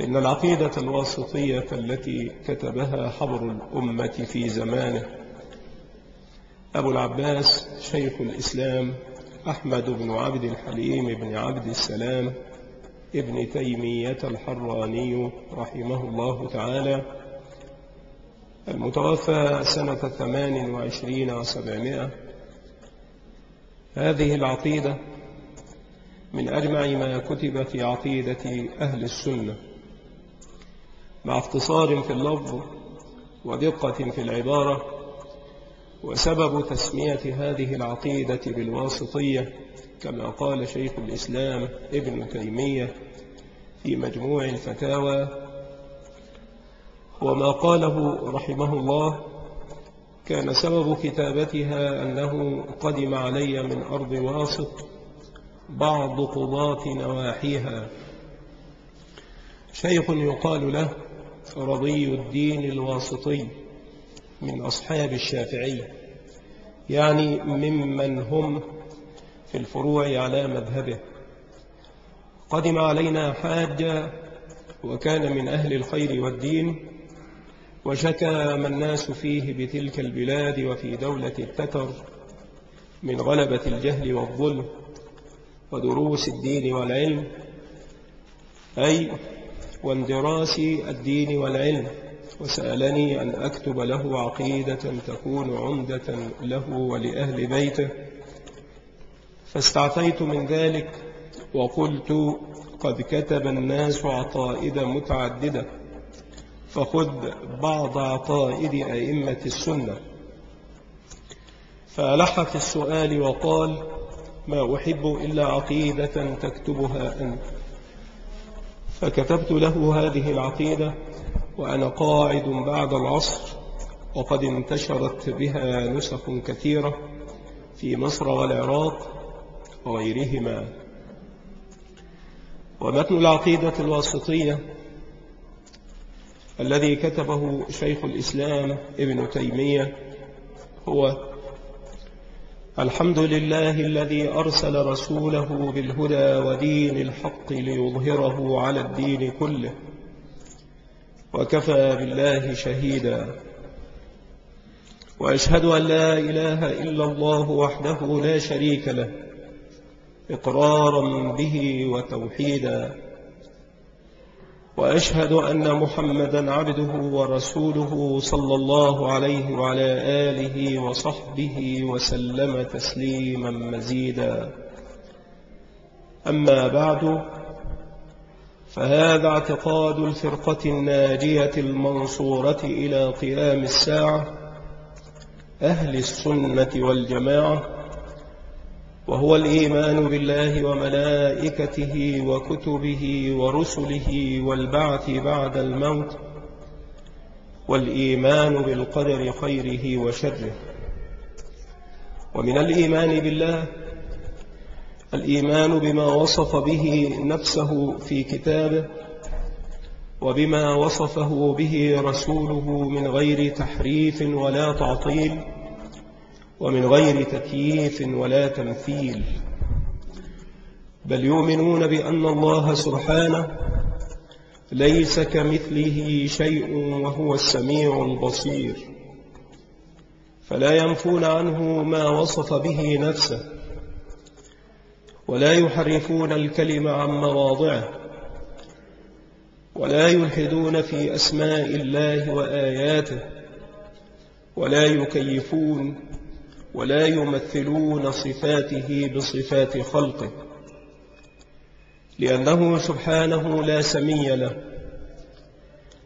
إن العقيدة الواسطية التي كتبها حبر الأمة في زمانه أبو العباس شيخ الإسلام أحمد بن عبد الحليم بن عبد السلام ابن تيمية الحراني رحمه الله تعالى المتوفى سنة ثمان وعشرين وسبعمائة. هذه العقيدة من أجمع ما كتب في عقيدة أهل السنة. مع اختصار في اللفظ ودقة في العبارة وسبب تسمية هذه العقيدة بالواسطية كما قال شيخ الإسلام ابن تيمية في مجموع الفتاوى. وما قاله رحمه الله كان سبب كتابتها أنه قدم علي من أرض واسط بعض قضاة نواحيها. شيخ يقال له رضي الدين الواسطي من أصحاب الشافعي يعني ممن هم في الفروع على مذهبه. قدم علينا حاجة وكان من أهل الخير والدين وشكى ما الناس فيه بتلك البلاد وفي دولة التتر من غلبة الجهل والظلم ودروس الدين والعلم. أي واندراس الدين والعلم وسألني أن أكتب له عقيدة تكون عمدة له ولأهل بيته. فاستعطيت من ذلك وقلت قد كتب الناس عقائد متعددة فخذ بعض عقائد أئمة السنة. فألح في السؤال وقال ما أحب إلا عقيدة تكتبها أنت. فكتبت له هذه العقيدة وأنا قاعد بعد العصر وقد انتشرت بها نسخ كثيرة في مصر والعراق وغيرهما. ومتن العقيدة الواسطية الذي كتبه شيخ الإسلام ابن تيمية هو الحمد لله الذي أرسل رسوله بالهدى ودين الحق ليظهره على الدين كله وكفى بالله شهيدا. وأشهد أن لا إله إلا الله وحده لا شريك له إقرارا به وتوحيدا. وأشهد أن محمدا عبده ورسوله صلى الله عليه وعلى آله وصحبه وسلم تسليما مزيدا. أما بعد فهذا اعتقاد الفرقة الناجية المنصورة إلى قيام الساعة أهل السنة والجماعة وهو الإيمان بالله وملائكته وكتبه ورسله والبعث بعد الموت والإيمان بالقدر خيره وشره. ومن الإيمان بالله الإيمان بما وصف به نفسه في كتابه وبما وصفه به رسوله من غير تحريف ولا تعطيل ومن غير تكييف ولا تمثيل. بل يؤمنون بأن الله سبحانه ليس كمثله شيء وهو السميع البصير. فلا ينفون عنه ما وصف به نفسه ولا يحرفون الكلم عن مواضعه ولا يلحدون في أسماء الله وآياته ولا يكيفون ولا يمثلون صفاته بصفات خلقه لأنه سبحانه لا سمي له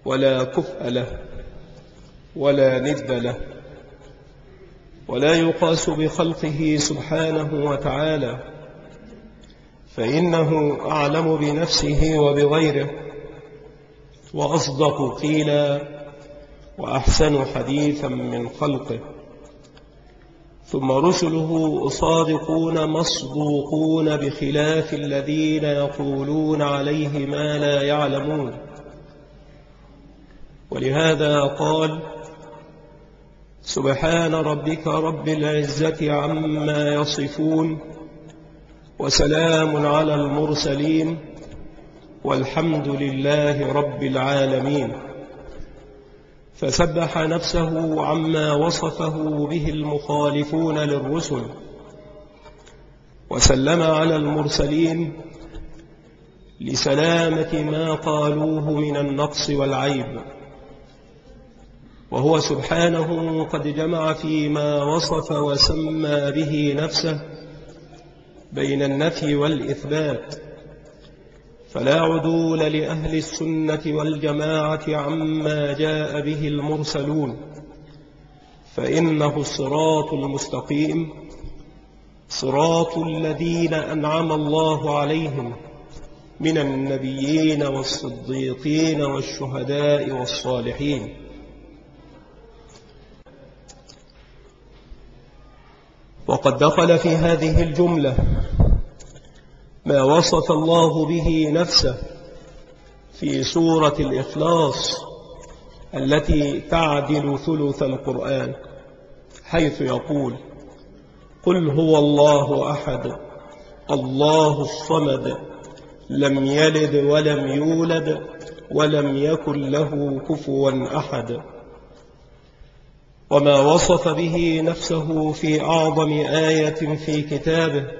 ولا كفء له ولا ند له ولا يقاس بخلقه سبحانه وتعالى فإنه أعلم بنفسه وبغيره وأصدق قيلا وأحسن حديثا من خلقه. ثم رسله صادقون مصدوقون بخلاف الذين يقولون عليه ما لا يعلمون. ولهذا قال سبحان ربك رب العزة عما يصفون وسلام على المرسلين والحمد لله رب العالمين. فسبح نفسه عما وصفه به المخالفون للرسل. وسلم على المرسلين لسلامة ما قالوه من النقص والعيب. وهو سبحانه قد جمع فيما وصف وسمى به نفسه بين النفي والإثبات. فلا عدول لأهل السنة والجماعة عما جاء به المرسلون. فإنه الصراط المستقيم صراط الذين أنعم الله عليهم من النبيين والصديقين والشهداء والصالحين. وقد دخل في هذه الجملة ما وصف الله به نفسه في سورة الإخلاص التي تعدل ثلث القرآن حيث يقول قل هو الله أحد الله الصمد لم يلد ولم يولد ولم يكن له كفوا أحد وما وصف به نفسه في أعظم آية في كتابه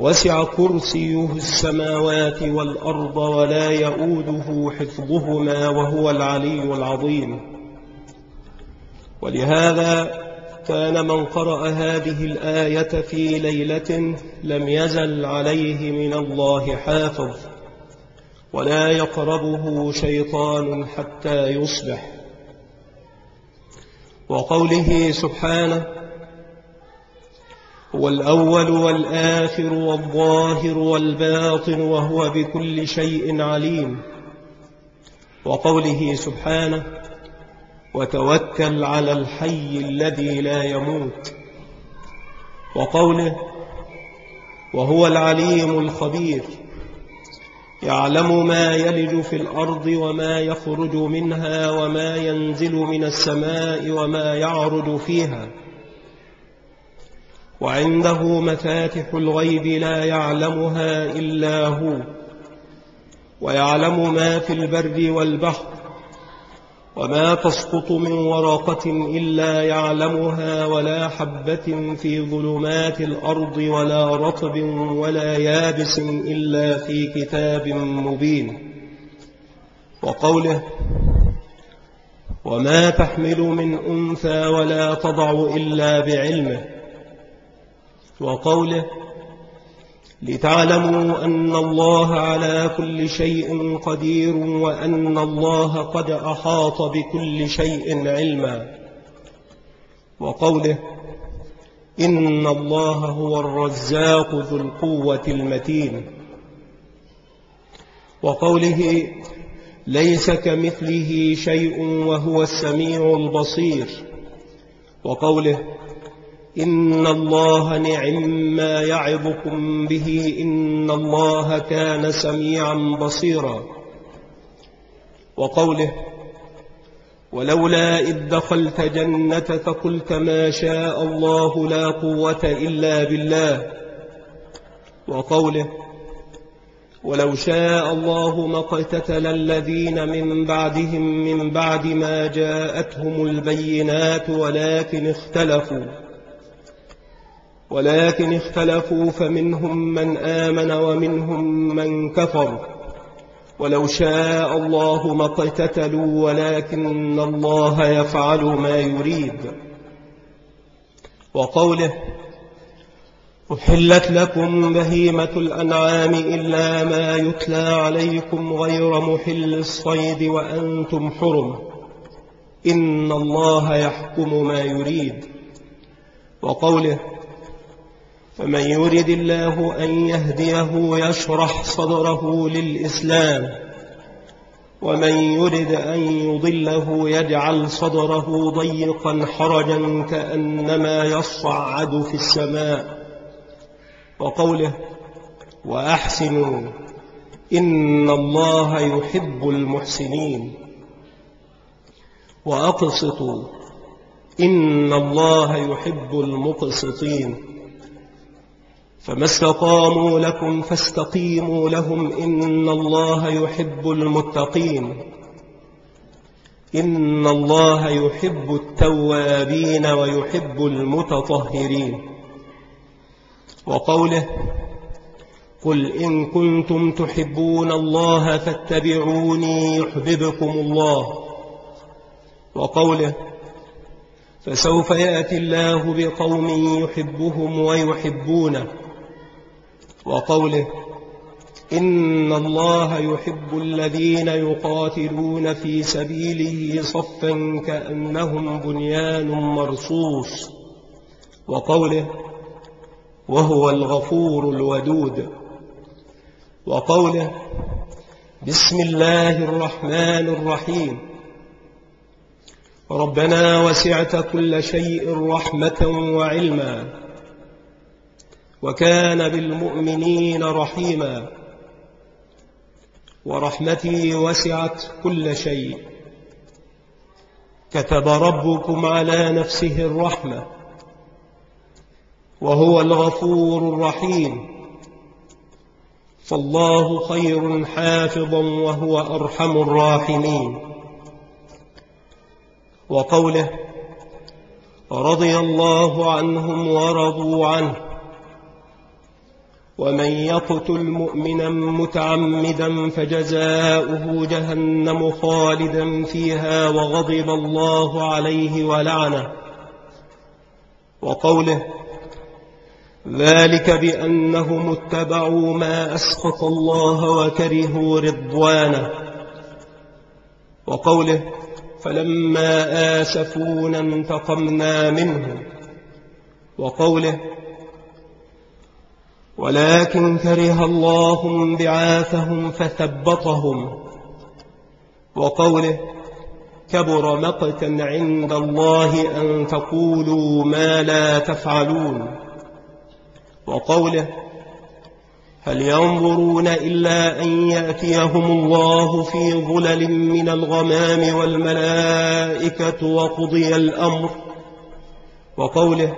وسع كرسيه السماوات والأرض ولا يؤوده حفظهما وهو العلي العظيم. ولهذا كان من قرأ هذه الآية في ليلة لم يزل عليه من الله حافظ ولا يقربه شيطان حتى يصبح. وقوله سبحانه هو الأول والآخر والظاهر والباطن وهو بكل شيء عليم. وقوله سبحانه وتوكل على الحي الذي لا يموت. وقوله وهو العليم الخبير. يعلم ما يلج في الأرض وما يخرج منها وما ينزل من السماء وما يعرج فيها. وعنده مفاتح الغيب لا يعلمها إلا هو ويعلم ما في البر والبحر وما تسقط من ورقة إلا يعلمها ولا حبة في ظلمات الأرض ولا رطب ولا يابس إلا في كتاب مبين. وقوله وما تحمل من أنثى ولا تضع إلا بعلمه. وقوله لتعلموا أن الله على كل شيء قدير وأن الله قد أحاط بكل شيء علما. وقوله إن الله هو الرزاق ذو القوة المتين. وقوله ليس كمثله شيء وهو السميع البصير. وقوله إن الله نعم ما يعظكم به إن الله كان سميعا بصيرا. وقوله ولولا إذ دخلت جنتك قلت ما شاء الله لا قوة إلا بالله. وقوله ولو شاء الله ما اقتتل الذين من بعدهم من بعد ما جاءتهم البينات ولكن اختلفوا. ولكن اختلفوا فمنهم من آمن ومنهم من كفر. ولو شاء الله ما اقتتلوا ولكن الله يفعل ما يريد. وقوله أحلت لكم بهيمة الأنعام إلا ما يتلى عليكم غير محل الصيد وأنتم حرم. إن الله يحكم ما يريد. وقوله فمن يرد الله أن يهديه يشرح صدره للإسلام ومن يرد أن يضله يجعل صدره ضيقا حرجا كأنما يصعد في السماء. وقوله وأحسنوا إن الله يحب المحسنين. وأقسطوا إن الله يحب المقسطين. فما استقاموا لكم فاستقيموا لهم إن الله يحب المتقين. إن الله يحب التوابين ويحب المتطهرين. وقوله قل إن كنتم تحبون الله فاتبعوني يحببكم الله. وقوله فسوف يأتي الله بقوم يحبهم ويحبونه. وقوله إن الله يحب الذين يقاتلون في سبيله صفا كأنهم بنيان مرصوص. وقوله وهو الغفور الودود. وقوله بسم الله الرحمن الرحيم. ربنا وسعت كل شيء رحمة وعلما. وكان بالمؤمنين رحيما. ورحمتي وسعت كل شيء. كتب ربكم على نفسه الرحمة. وهو الغفور الرحيم. فالله خير حافظا وهو أرحم الراحمين. وقوله رضي الله عنهم ورضوا عنه. ومن يقتل مؤمنا متعمدا فجزاؤه جهنم خالدا فيها وغضب الله عليه ولعنه. وقوله ذلك بأنهم اتبعوا ما أسخط الله وكرهوا رضوانه. وقوله فلما آسفونا انتقمنا منهم وقوله ولكن كره الله بعاثهم فثبطهم. وقوله كبر مقتا عند الله أن تقولوا ما لا تفعلون. وقوله هل ينظرون إلا أن يأتيهم الله في ظلل من الغمام والملائكة وقضي الأمر. وقوله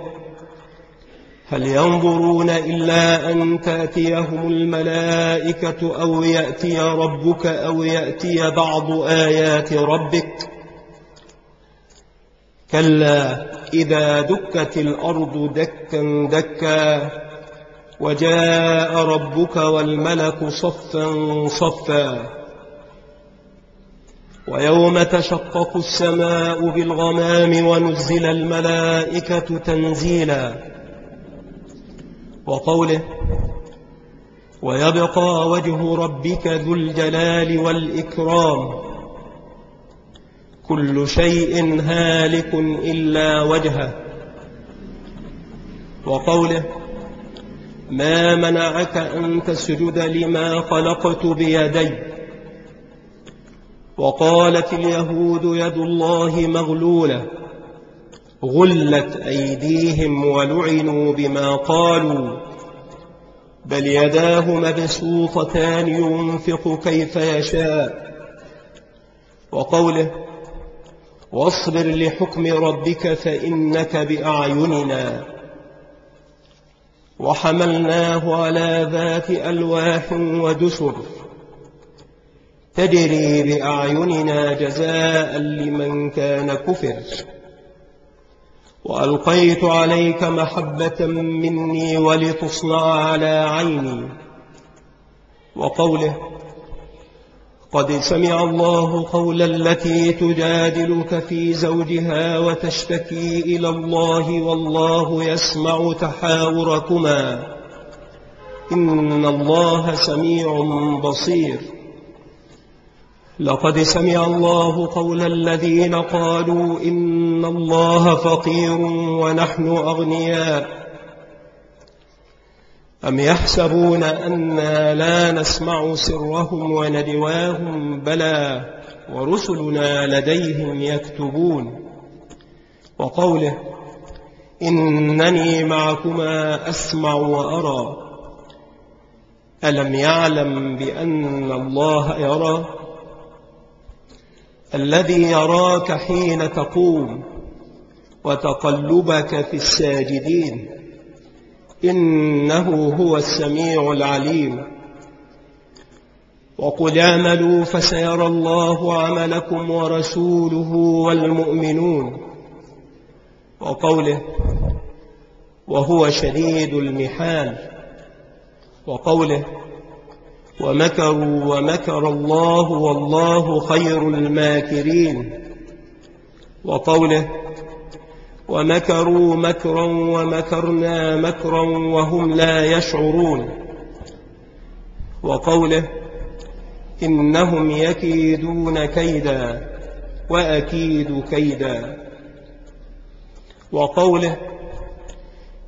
هل ينظرون إلا أن تأتيهم الملائكة أو يأتي ربك أو يأتي بعض آيات ربك. كلا إذا دكت الأرض دكا دكا وجاء ربك والملك صفا صفا. ويوم تشقق السماء بالغمام ونزل الملائكة تنزيلا. وقوله ويبقى وجه ربك ذو الجلال والإكرام كل شيء هالك إلا وجهه. وقوله ما منعك أن تسجد لما خلقت بيدي. وقالت اليهود يد الله مغلولة. غلت أيديهم ولعنوا بما قالوا. بل يداه مبسوطتان ينفق كيف يشاء. وقوله واصبر لحكم ربك فإنك بأعيننا. وحملناه على ذات ألواح ودسر. تجري بأعيننا جزاء لمن كان كفر. وألقيت عليك محبة مني ولتصنع على عيني. وقوله قد سمع الله قول التي تجادلك في زوجها وتشتكي إلى الله والله يسمع تحاوركما. إن الله سميع بصير. لقد سمع الله قول الذين قالوا إن الله فقير ونحن أغنياء. أم يحسبون أنا لا نسمع سرهم وندواهم بلى ورسلنا لديهم يكتبون. وقوله إنني معكما أسمع وأرى. ألم يعلم بأن الله يرى؟ الذي يراك حين تقوم وتقلبك في الساجدين. إنه هو السميع العليم. وقل اعملوا فسيرى الله عملكم ورسوله والمؤمنون. وقوله وهو شديد المحال. وقوله ومكروا ومكر الله والله خير الماكرين. وقوله ومكروا مكرا ومكرنا مكرا وهم لا يشعرون. وقوله إنهم يكيدون كيدا وأكيد كيدا. وقوله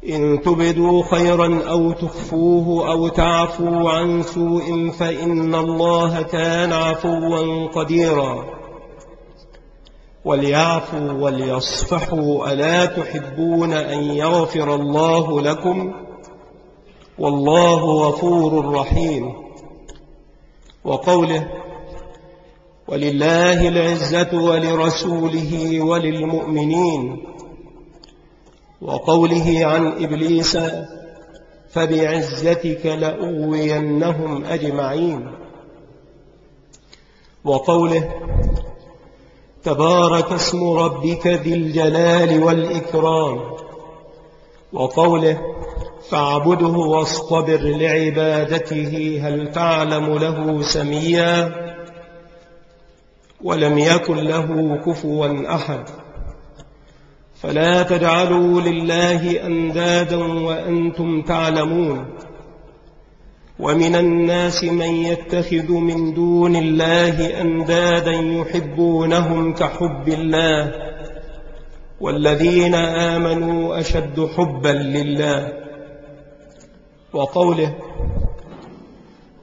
إن تبدوا خيرا أو تخفوه أو تعفوا عن سوء فإن الله كان عفوا قديرا. وليعفوا وليصفحوا ألا تحبون أن يغفر الله لكم؟ والله غفور رحيم. وقوله ولله العزة ولرسوله وللمؤمنين. وقوله عن إبليس فبعزتك لأغوينهم أجمعين. وقوله تبارك اسم ربك ذي الجلال والإكرام. وقوله فاعبده واصطبر لعبادته هل تعلم له سميا ولم يكن له كفوا أحد. فلا تجعلوا لله أندادا وأنتم تعلمون. ومن الناس من يتخذ من دون الله أندادا يحبونهم كحب الله. والذين آمنوا أشد حبا لله. وقوله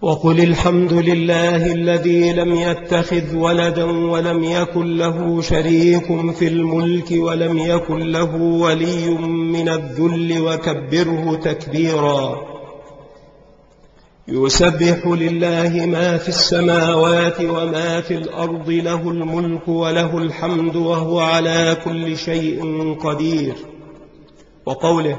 وقل الحمد لله الذي لم يتخذ ولدا ولم يكن له شريك في الملك ولم يكن له ولي من الذل وكبره تكبيرا. يسبح لله ما في السماوات وما في الأرض له الملك وله الحمد وهو على كل شيء قدير. وقوله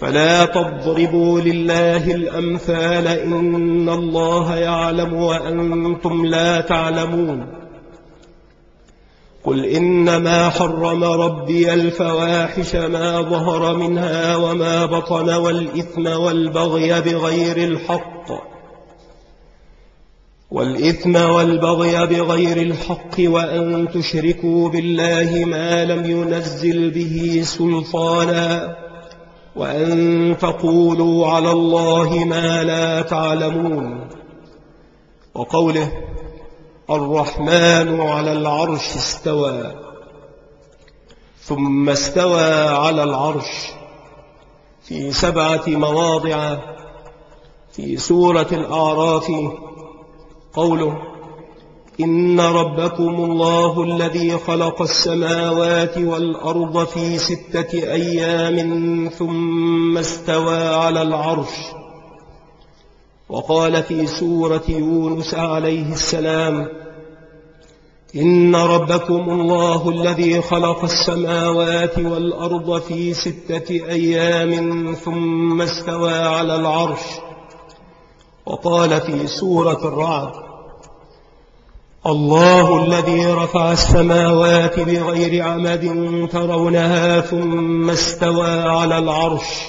فلا تضربوا لله الأمثال إن الله يعلم وأنتم لا تعلمون. قل إنما حرم ربي الفواحش ما ظهر منها وما بطن والإثم والبغي بغير الحق. والإثم والبغي بغير الحق وأن تشركوا بالله ما لم ينزل به سلطانا. وأن تقولوا على الله ما لا تعلمون. وقوله الرحمن على العرش استوى ثم استوى على العرش في سبعة مواضع. في سورة الأعراف قوله إن ربكم الله الذي خلق السماوات والأرض في ستة أيام ثم استوى على العرش. وقال في سورة يونس عليه السلام إن ربكم الله الذي خلق السماوات والأرض في ستة أيام ثم استوى على العرش. وقال في سورة الرعد الله الذي رفع السماوات بغير عمد ترونها ثم استوى على العرش.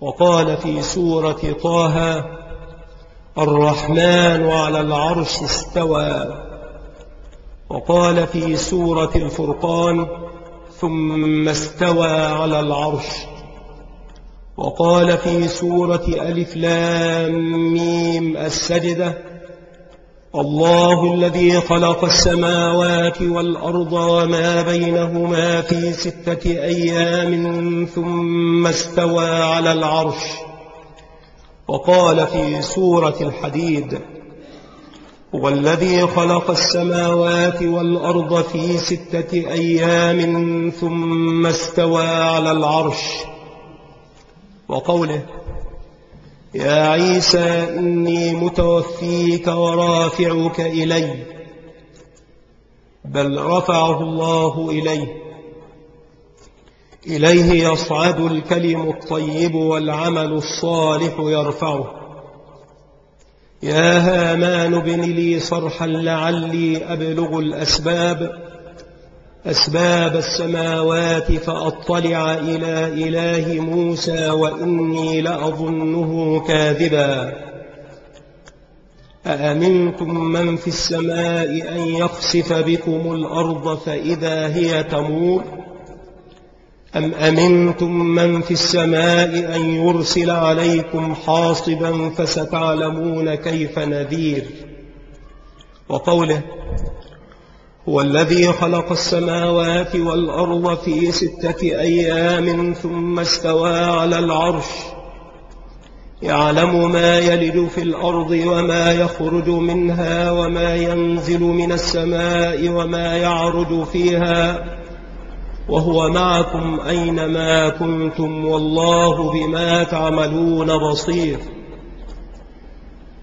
وقال في سورة طه الرحمن على العرش استوى. وقال في سورة الفرقان ثم استوى على العرش. وقال في سورة ألف لام ميم السجدة الله الذي خلق السماوات والأرض وما بينهما في ستة أيام ثم استوى على العرش. وقال في سورة الحديد هو الذي خلق السماوات والأرض في ستة أيام ثم استوى على العرش. وقوله يا عيسى إني متوفيك ورافعك إلي. بل رفعه الله إليه إليه يصعد الكلم الطيب والعمل الصالح يرفعه. يا هامان بن لي صرحا لعلي أبلغ الأسباب. أسباب السماوات فأطلع إلى إله موسى وإني لأظنه كاذبا. أأمنتم من في السماء أن يخسف بكم الأرض فإذا هي تمور؟ أم أمنتم من في السماء أن يرسل عليكم حاصبا فستعلمون كيف نذير؟ وقوله هو الذي خلق السماوات والأرض في ستة أيام ثم استوى على العرش. يعلم ما يلد في الأرض وما يخرج منها وما ينزل من السماء وما يعرج فيها. وهو معكم أينما كنتم والله بما تعملون بصير.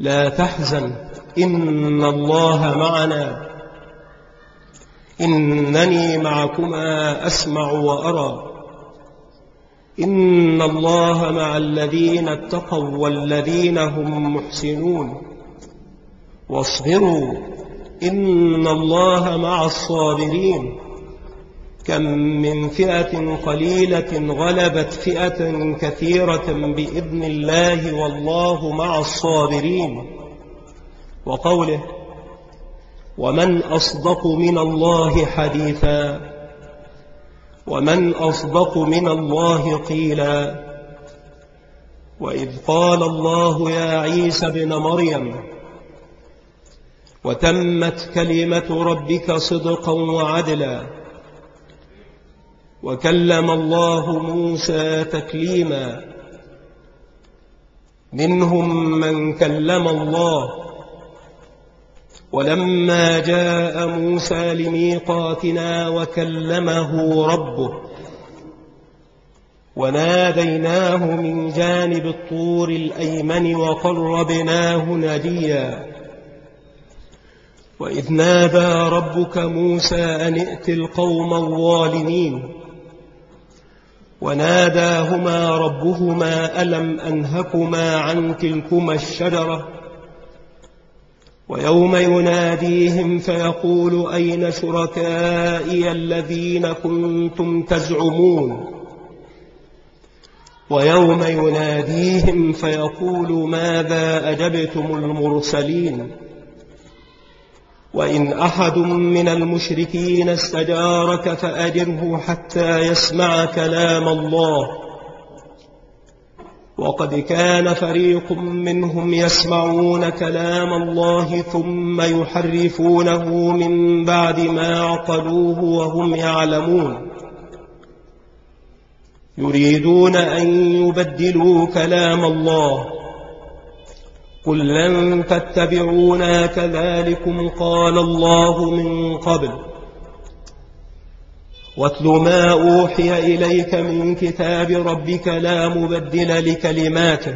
لا تحزن. إن الله معنا. إنني معكما أسمع وأرى. إن الله مع الذين اتقوا والذين هم محسنون. واصبروا. إن الله مع الصابرين. كم من فئة قليلة غلبت فئة كثيرة بإذن الله والله مع الصابرين. وقوله ومن أصدق من الله حديثا ومن أصدق من الله قيلا. وإذ قال الله يا عيسى بن مريم وتمت كلمة ربك صدقا وعدلا وكلم الله موسى تكليما. منهم من كلم الله. ولما جاء موسى لميقاتنا وكلمه ربه وناديناه من جانب الطور الأيمن وقربناه نجيا. وإذ نادى ربك موسى أن ائت القوم الظالمين. وناداهما ربهما ألم أنهكما عن تلكما الشجرة ويوم يناديهم فيقول أين شركائي الذين كنتم تزعمون ويوم يناديهم فيقول ماذا أجبتم المرسلين وإن أحد من المشركين استجارك فأجره حتى يسمع كلام الله. وقد كان فريق منهم يسمعون كلام الله ثم يحرفونه من بعد ما عقلوه وهم يعلمون. يريدون أن يبدلوا كلام الله. قل لن تتبعونا كذلكم قال الله من قبل. واتل ما أوحي إليك من كتاب ربك لا مبدل لكلماته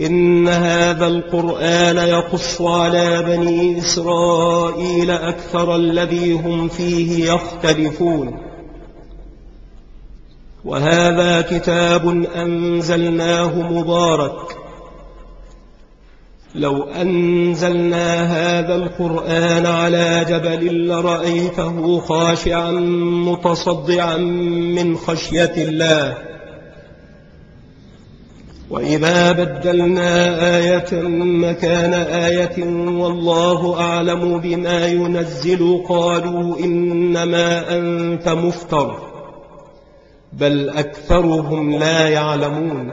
إن هذا القرآن يقص على بني إسرائيل أكثر الذي هم فيه يختلفون. وهذا كتاب أنزلناه مبارك. لو أنزلنا هذا القرآن على جبل لرأيته خاشعا متصدعا من خشية الله. وإذا بدلنا آية مكان آية والله أعلم بما ينزل قالوا إنما أنت مفتر. بل أكثرهم لا يعلمون.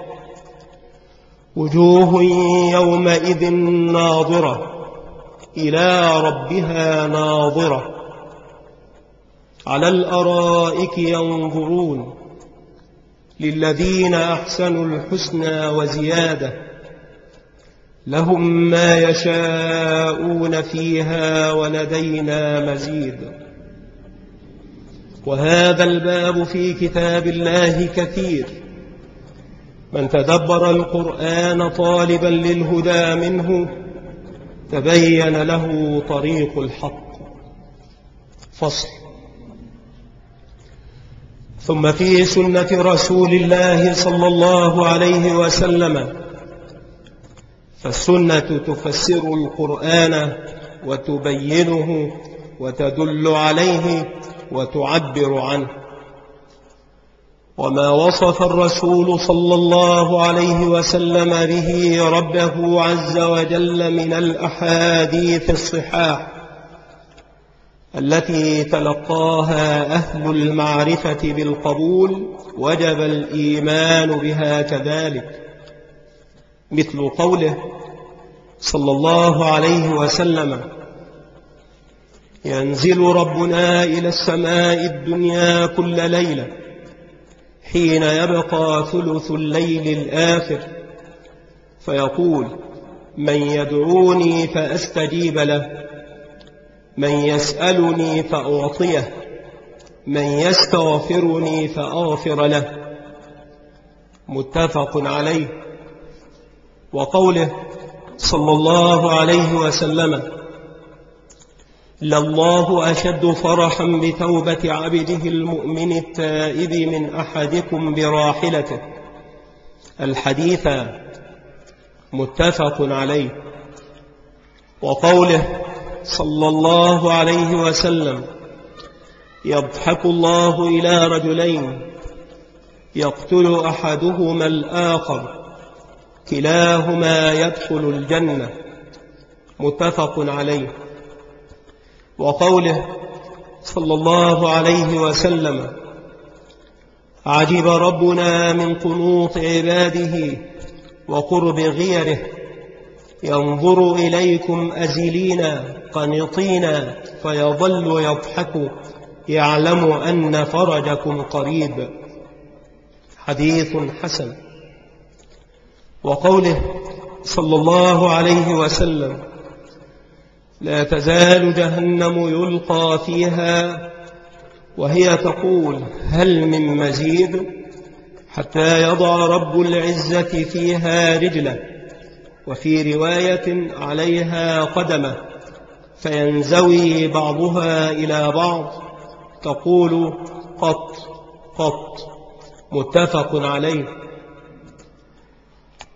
وجوه يومئذ ناظرة إلى ربها ناظرة. على الأرائك ينظرون. للذين أحسنوا الحسنى وزيادة. لهم ما يشاءون فيها ولدينا مزيد. وهذا الباب في كتاب الله كثير. من تدبر القرآن طالبا للهدى منه تبين له طريق الحق. فصل. ثم في سنة رسول الله صلى الله عليه وسلم فالسنة تفسر القرآن وتبينه وتدل عليه وتعبر عنه. وما وصف الرسول صلى الله عليه وسلم به ربه عز وجل من الأحاديث الصحاح التي تلقاها أهل المعرفة بالقبول وجب الإيمان بها كذلك مثل قوله صلى الله عليه وسلم ينزل ربنا إلى السماء الدنيا كل ليلة حين يبقى ثلث الليل الآخر فيقول من يدعوني فأستجيب له من يسألني فأعطيه من يستغفرني فأغفر له. متفق عليه. وقوله صلى الله عليه وسلم لله أشد فرحا بتوبة عبده المؤمن التائب من أحدكم براحلته. الحديث متفق عليه. وقوله صلى الله عليه وسلم يضحك الله إلى رجلين يقتل أحدهما الآخر كلاهما يدخل الجنة. متفق عليه. وقوله صلى الله عليه وسلم عجب ربنا من قنوط عباده وقرب غيره ينظر إليكم أزلين قنطين فيظل يضحك يعلم أن فرجكم قريب. حديث حسن. وقوله صلى الله عليه وسلم لا تزال جهنم يلقى فيها. وهي تقول هل من مزيد؟ حتى يضع رب العزة فيها رجله وفي رواية عليها قدمه فينزوي بعضها إلى بعض تقول قط قط متفق عليه.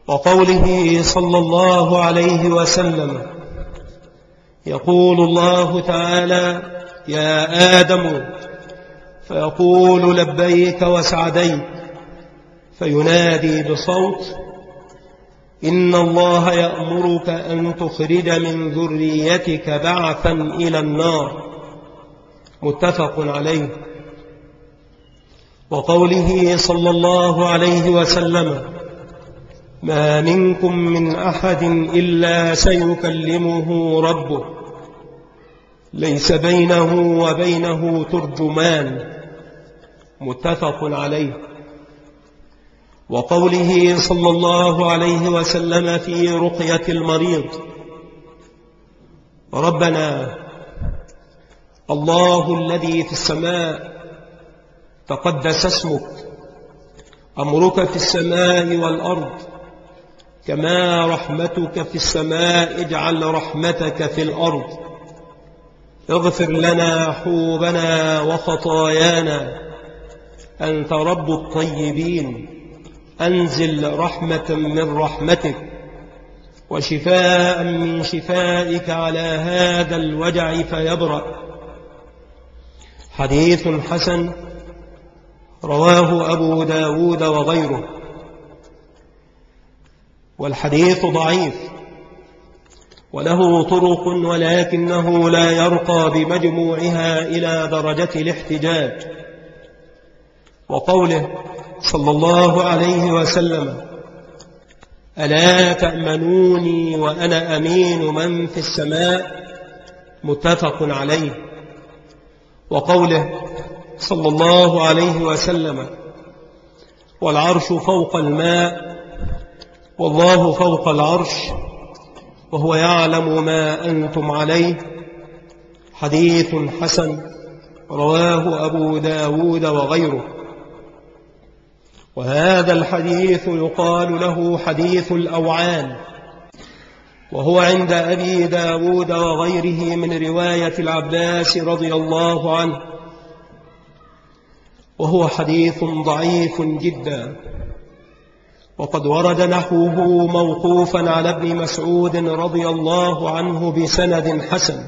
وقوله صلى الله عليه وسلم يقول الله تعالى يا آدم فيقول لبيك وسعديك فينادي بصوت إن الله يأمرك أن تخرج من ذريتك بعثا إلى النار متفق عليه وقوله صلى الله عليه وسلم ما منكم من أحد إلا سيكلمه ربه ليس بينه وبينه ترجمان متفق عليه. وقوله صلى الله عليه وسلم في رقية المريض ربنا الله الذي في السماء تقدس اسمك أمرك في السماء والأرض كما رحمتك في السماء اجعل رحمتك في الأرض. اغفر لنا حوبنا وخطايانا. أنت رب الطيبين. أنزل رحمة من رحمتك وشفاء من شفائك على هذا الوجع فيبرأ. حديث حسن رواه أبو داود وغيره. والحديث ضعيف. وله طرق ولكنه لا يرقى بمجموعها إلى درجة الاحتجاج. وقوله صلى الله عليه وسلم ألا تأمنوني وأنا أمين من في السماء؟ متفق عليه. وقوله صلى الله عليه وسلم والعرش فوق الماء والله فوق العرش وهو يعلم ما أنتم عليه. حديث حسن رواه أبو داود وغيره. وهذا الحديث يقال له حديث الأوعان. وهو عند أبي داود وغيره من رواية العباس رضي الله عنه. وهو حديث ضعيف جدا. وقد ورد نحوه موقوفا على ابن مسعود رضي الله عنه بسند حسن.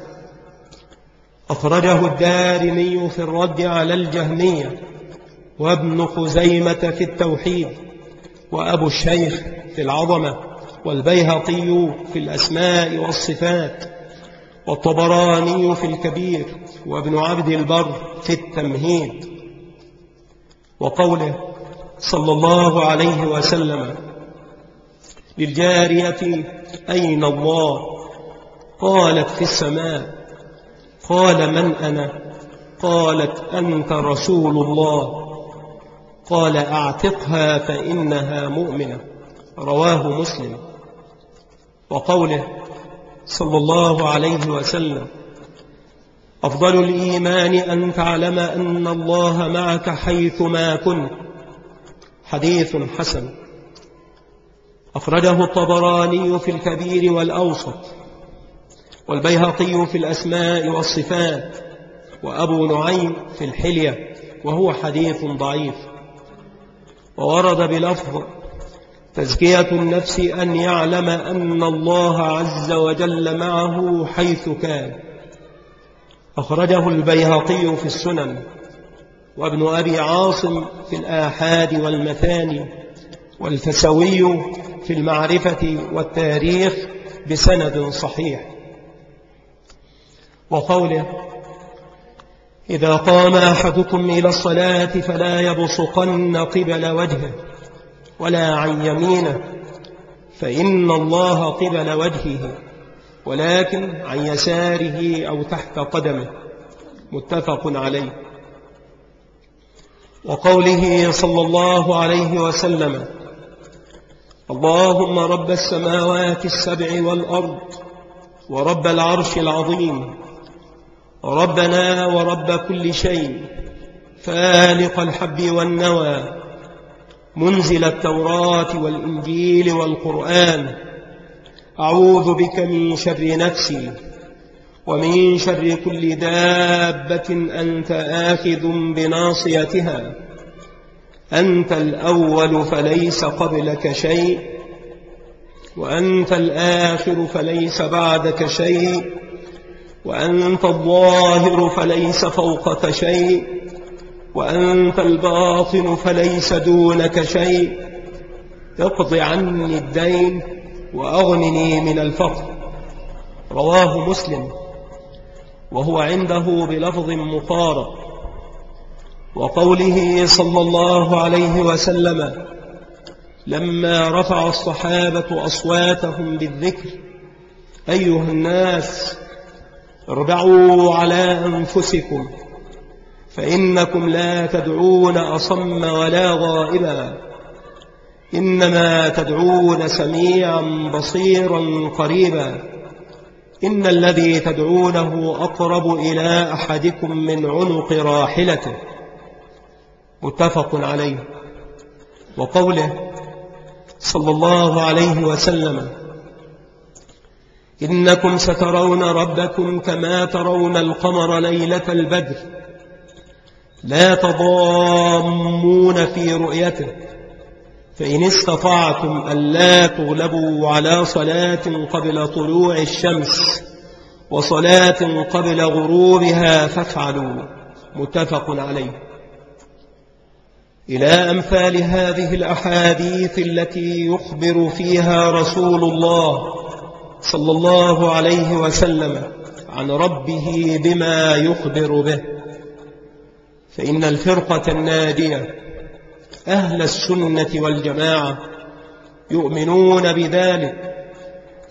أخرجه الدارمي في الرد على الجهمية وابن خزيمة في التوحيد وأبو الشيخ في العظمة والبيهقي في الأسماء والصفات والطبراني في الكبير وابن عبد البر في التمهيد. وقوله صلى الله عليه وسلم. للجارية أين الله؟ قالت في السماء. قال من أنا؟ قالت أنت رسول الله. قال أعتقها فإنها مؤمنة. رواه مسلم. وقوله صلى الله عليه وسلم أفضل الإيمان أن تعلم أن الله معك حيث ما كنت. حديث حسن. أخرجه الطبراني في الكبير والأوسط والبيهقي في الأسماء والصفات وأبو نعيم في الحلية وهو حديث ضعيف. وورد بلفظ تزكية النفس أن يعلم أن الله عز وجل معه حيث كان. أخرجه البيهقي في السنن. وابن أبي عاصم في الآحاد والمثاني والفسوي في المعرفة والتاريخ بسند صحيح. وقوله إذا قام أحدكم إلى الصلاة فلا يبصقن قبل وجهه ولا عن يمينه فإن الله قبل وجهه ولكن عن يساره أو تحت قدمه. متفق عليه. وقوله صلى الله عليه وسلم اللهم رب السماوات السبع والأرض ورب العرش العظيم ربنا ورب كل شيء فالق الحب والنوى منزل التوراة والإنجيل والقرآن أعوذ بك من شر نفسي ومن شر كل دابة أنت آخذ بناصيتها. أنت الأول فليس قبلك شيء وأنت الآخر فليس بعدك شيء وأنت الظاهر فليس فوقك شيء وأنت الباطن فليس دونك شيء. اقض عني الدين وأغنني من الفقر. رواه مسلم. وهو عنده بلفظ مقارب. وقوله صلى الله عليه وسلم لما رفع الصحابة أصواتهم بالذكر أيها الناس اربعوا على أنفسكم فإنكم لا تدعون أصم ولا غائبا. إنما تدعون سميعا بصيرا قريبا. إن الذي تدعونه أقرب إلى أحدكم من عنق راحلته. متفق عليه. وقوله صلى الله عليه وسلم إنكم سترون ربكم كما ترون القمر ليلة البدر. لا تضامون في رؤيته. فإن استطعتم ألا تغلبوا على صلاة قبل طلوع الشمس وصلاة قبل غروبها فافعلوا. متفق عليه. إلى أمثال هذه الأحاديث التي يخبر فيها رسول الله صلى الله عليه وسلم عن ربه بما يخبر به. فإن الفرقة النادية أهل السنة والجماعة يؤمنون بذلك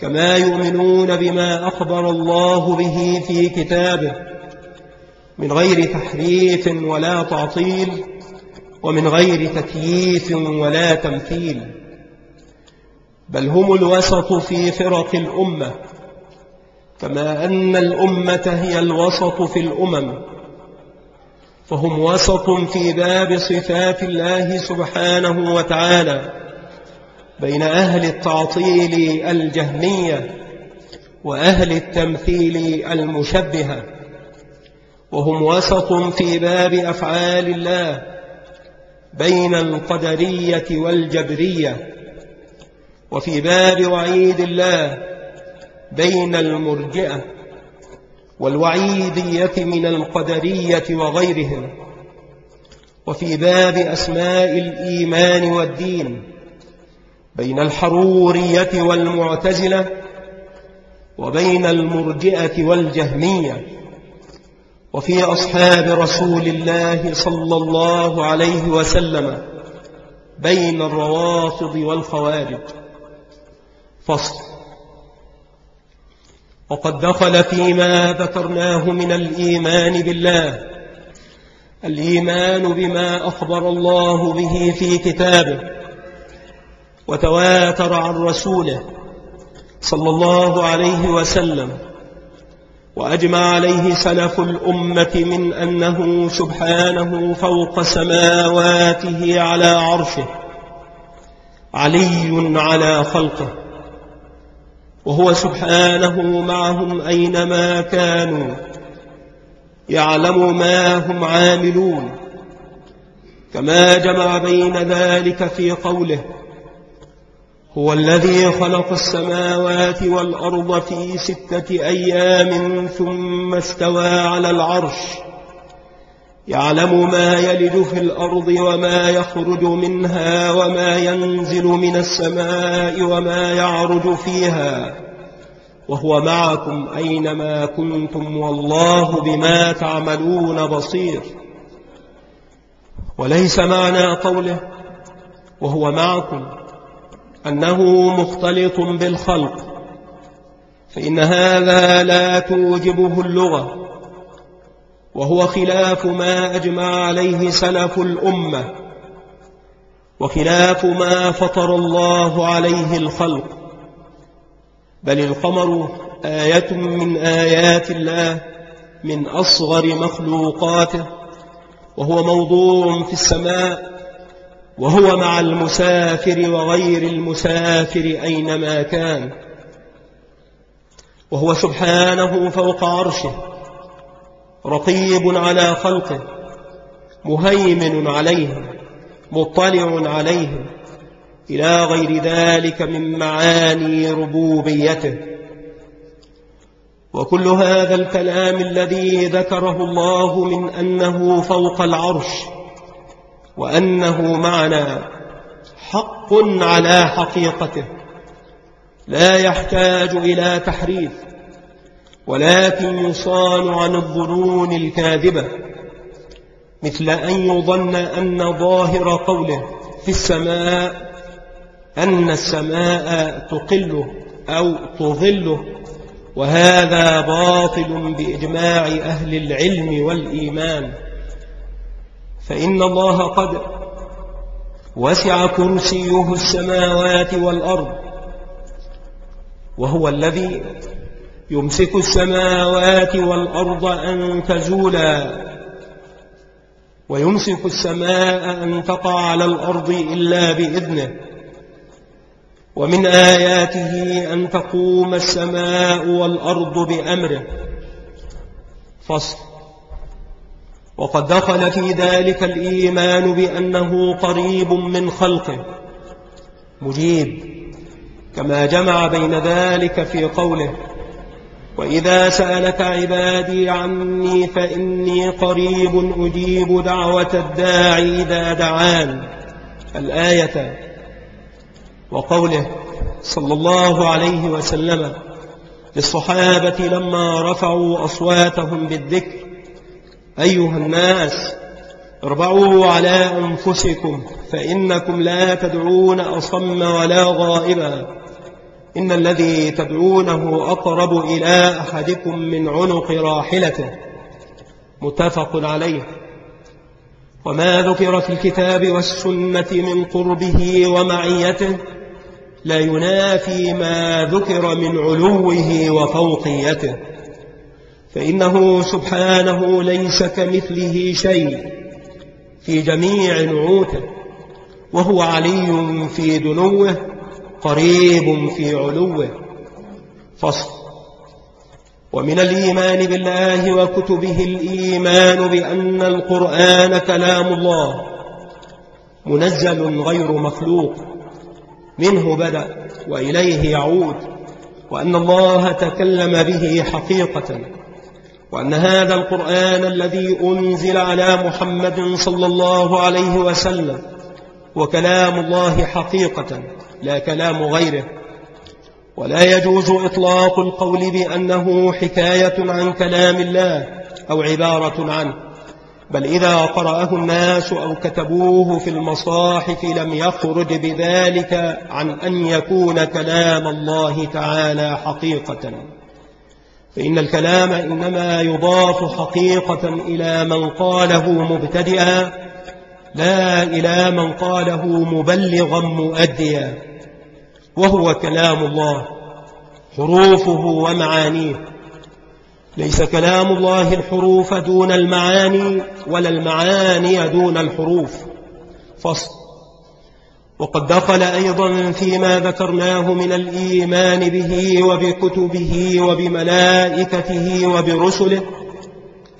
كما يؤمنون بما أخبر الله به في كتابه من غير تحريف ولا تعطيل ومن غير تكييف ولا تمثيل بل هم الوسط في فرق الأمة كما أن الأمة هي الوسط في الأمم فهم وسط في باب صفات الله سبحانه وتعالى بين أهل التعطيل الجهمية وأهل التمثيل المشبهة وهم وسط في باب أفعال الله بين القدرية والجبرية وفي باب وعيد الله بين المرجئة. والوعيدية من القدرية وغيرهم. وفي باب أسماء الإيمان والدين بين الحرورية والمعتزلة وبين المرجئة والجهمية. وفي أصحاب رسول الله صلى الله عليه وسلم بين الروافض والخوارج. فصل. وقد دخل فيما ذكرناه من الإيمان بالله. الإيمان بما أخبر الله به في كتابه وتواتر عن رسوله صلى الله عليه وسلم وأجمع عليه سلف الأمة من أنه سبحانه فوق سماواته على عرشه علي على خلقه. وهو سبحانه معهم أينما كانوا يعلم ما هم عاملون. كما جمع بين ذلك في قوله هو الذي خلق السماوات والأرض في ستة أيام ثم استوى على العرش. يعلم ما يلد في الأرض وما يخرج منها وما ينزل من السماء وما يعرج فيها وهو معكم أينما كنتم والله بما تعملون بصير وليس معنى قوله وهو معكم أنه مختلط بالخلق فإن هذا لا توجبه اللغة وهو خلاف ما أجمع عليه سلف الأمة وخلاف ما فطر الله عليه الخلق بل القمر آية من آيات الله من أصغر مخلوقاته وهو موضوع في السماء وهو مع المسافر وغير المسافر أينما كان وهو سبحانه فوق عرشه. رقيب على خلقه مهيمن عليهم مطلع عليهم إلى غير ذلك من معاني ربوبيته. وكل هذا الكلام الذي ذكره الله من أنه فوق العرش وأنه معنا حق على حقيقته. لا يحتاج إلى تحريف. ولكن يصان عن الظنون الكاذبة مثل أن يظن أن ظاهر قوله في السماء أن السماء تقله أو تظله وهذا باطل بإجماع أهل العلم والإيمان. فإن الله قد وسع كرسيه السماوات والأرض وهو الذي يمسك السماوات والأرض أن تزولا ويمسك السماء أن تقع على الأرض إلا بإذنه. ومن آياته أن تقوم السماء والأرض بأمره. فصل. وقد دخل في ذلك الإيمان بأنه قريب من خلقه. مجيب. كما جمع بين ذلك في قوله. وإذا سألك عبادي عني فإني قريب أجيب دعوة الداعي إذا دعان. الآية وقوله صلى الله عليه وسلم للصحابة لما رفعوا أصواتهم بالذكر أيها الناس اربعوا على أنفسكم فإنكم لا تدعون أصم ولا غائبا. إن الذي تدعونه أقرب إلى أحدكم من عنق راحلته. متفق عليه. وما ذكر في الكتاب والسنة من قربه ومعيته لا ينافي ما ذكر من علوه وفوقيته. فإنه سبحانه ليس كمثله شيء في جميع نعوته وهو علي في دنوه قريب في علوه. فصل. ومن الإيمان بالله وكتبه الإيمان بأن القرآن كلام الله منزل غير مخلوق. منه بدأ وإليه يعود. وأن الله تكلم به حقيقة. وأن هذا القرآن الذي أنزل على محمد صلى الله عليه وسلم. وكلام الله حقيقة. لا كلام غيره. ولا يجوز إطلاق القول بأنه حكاية عن كلام الله أو عبارة عنه بل إذا قرأه الناس أو كتبوه في المصاحف لم يخرج بذلك عن أن يكون كلام الله تعالى حقيقة. فإن الكلام إنما يضاف حقيقة إلى من قاله مبتدئا لا إلى من قاله مبلغا مؤديا وهو كلام الله حروفه ومعانيه. ليس كلام الله الحروف دون المعاني ولا المعاني دون الحروف فصل. وقد دخل أيضا فيما ذكرناه من الإيمان به وبكتبه وبملائكته وبرسله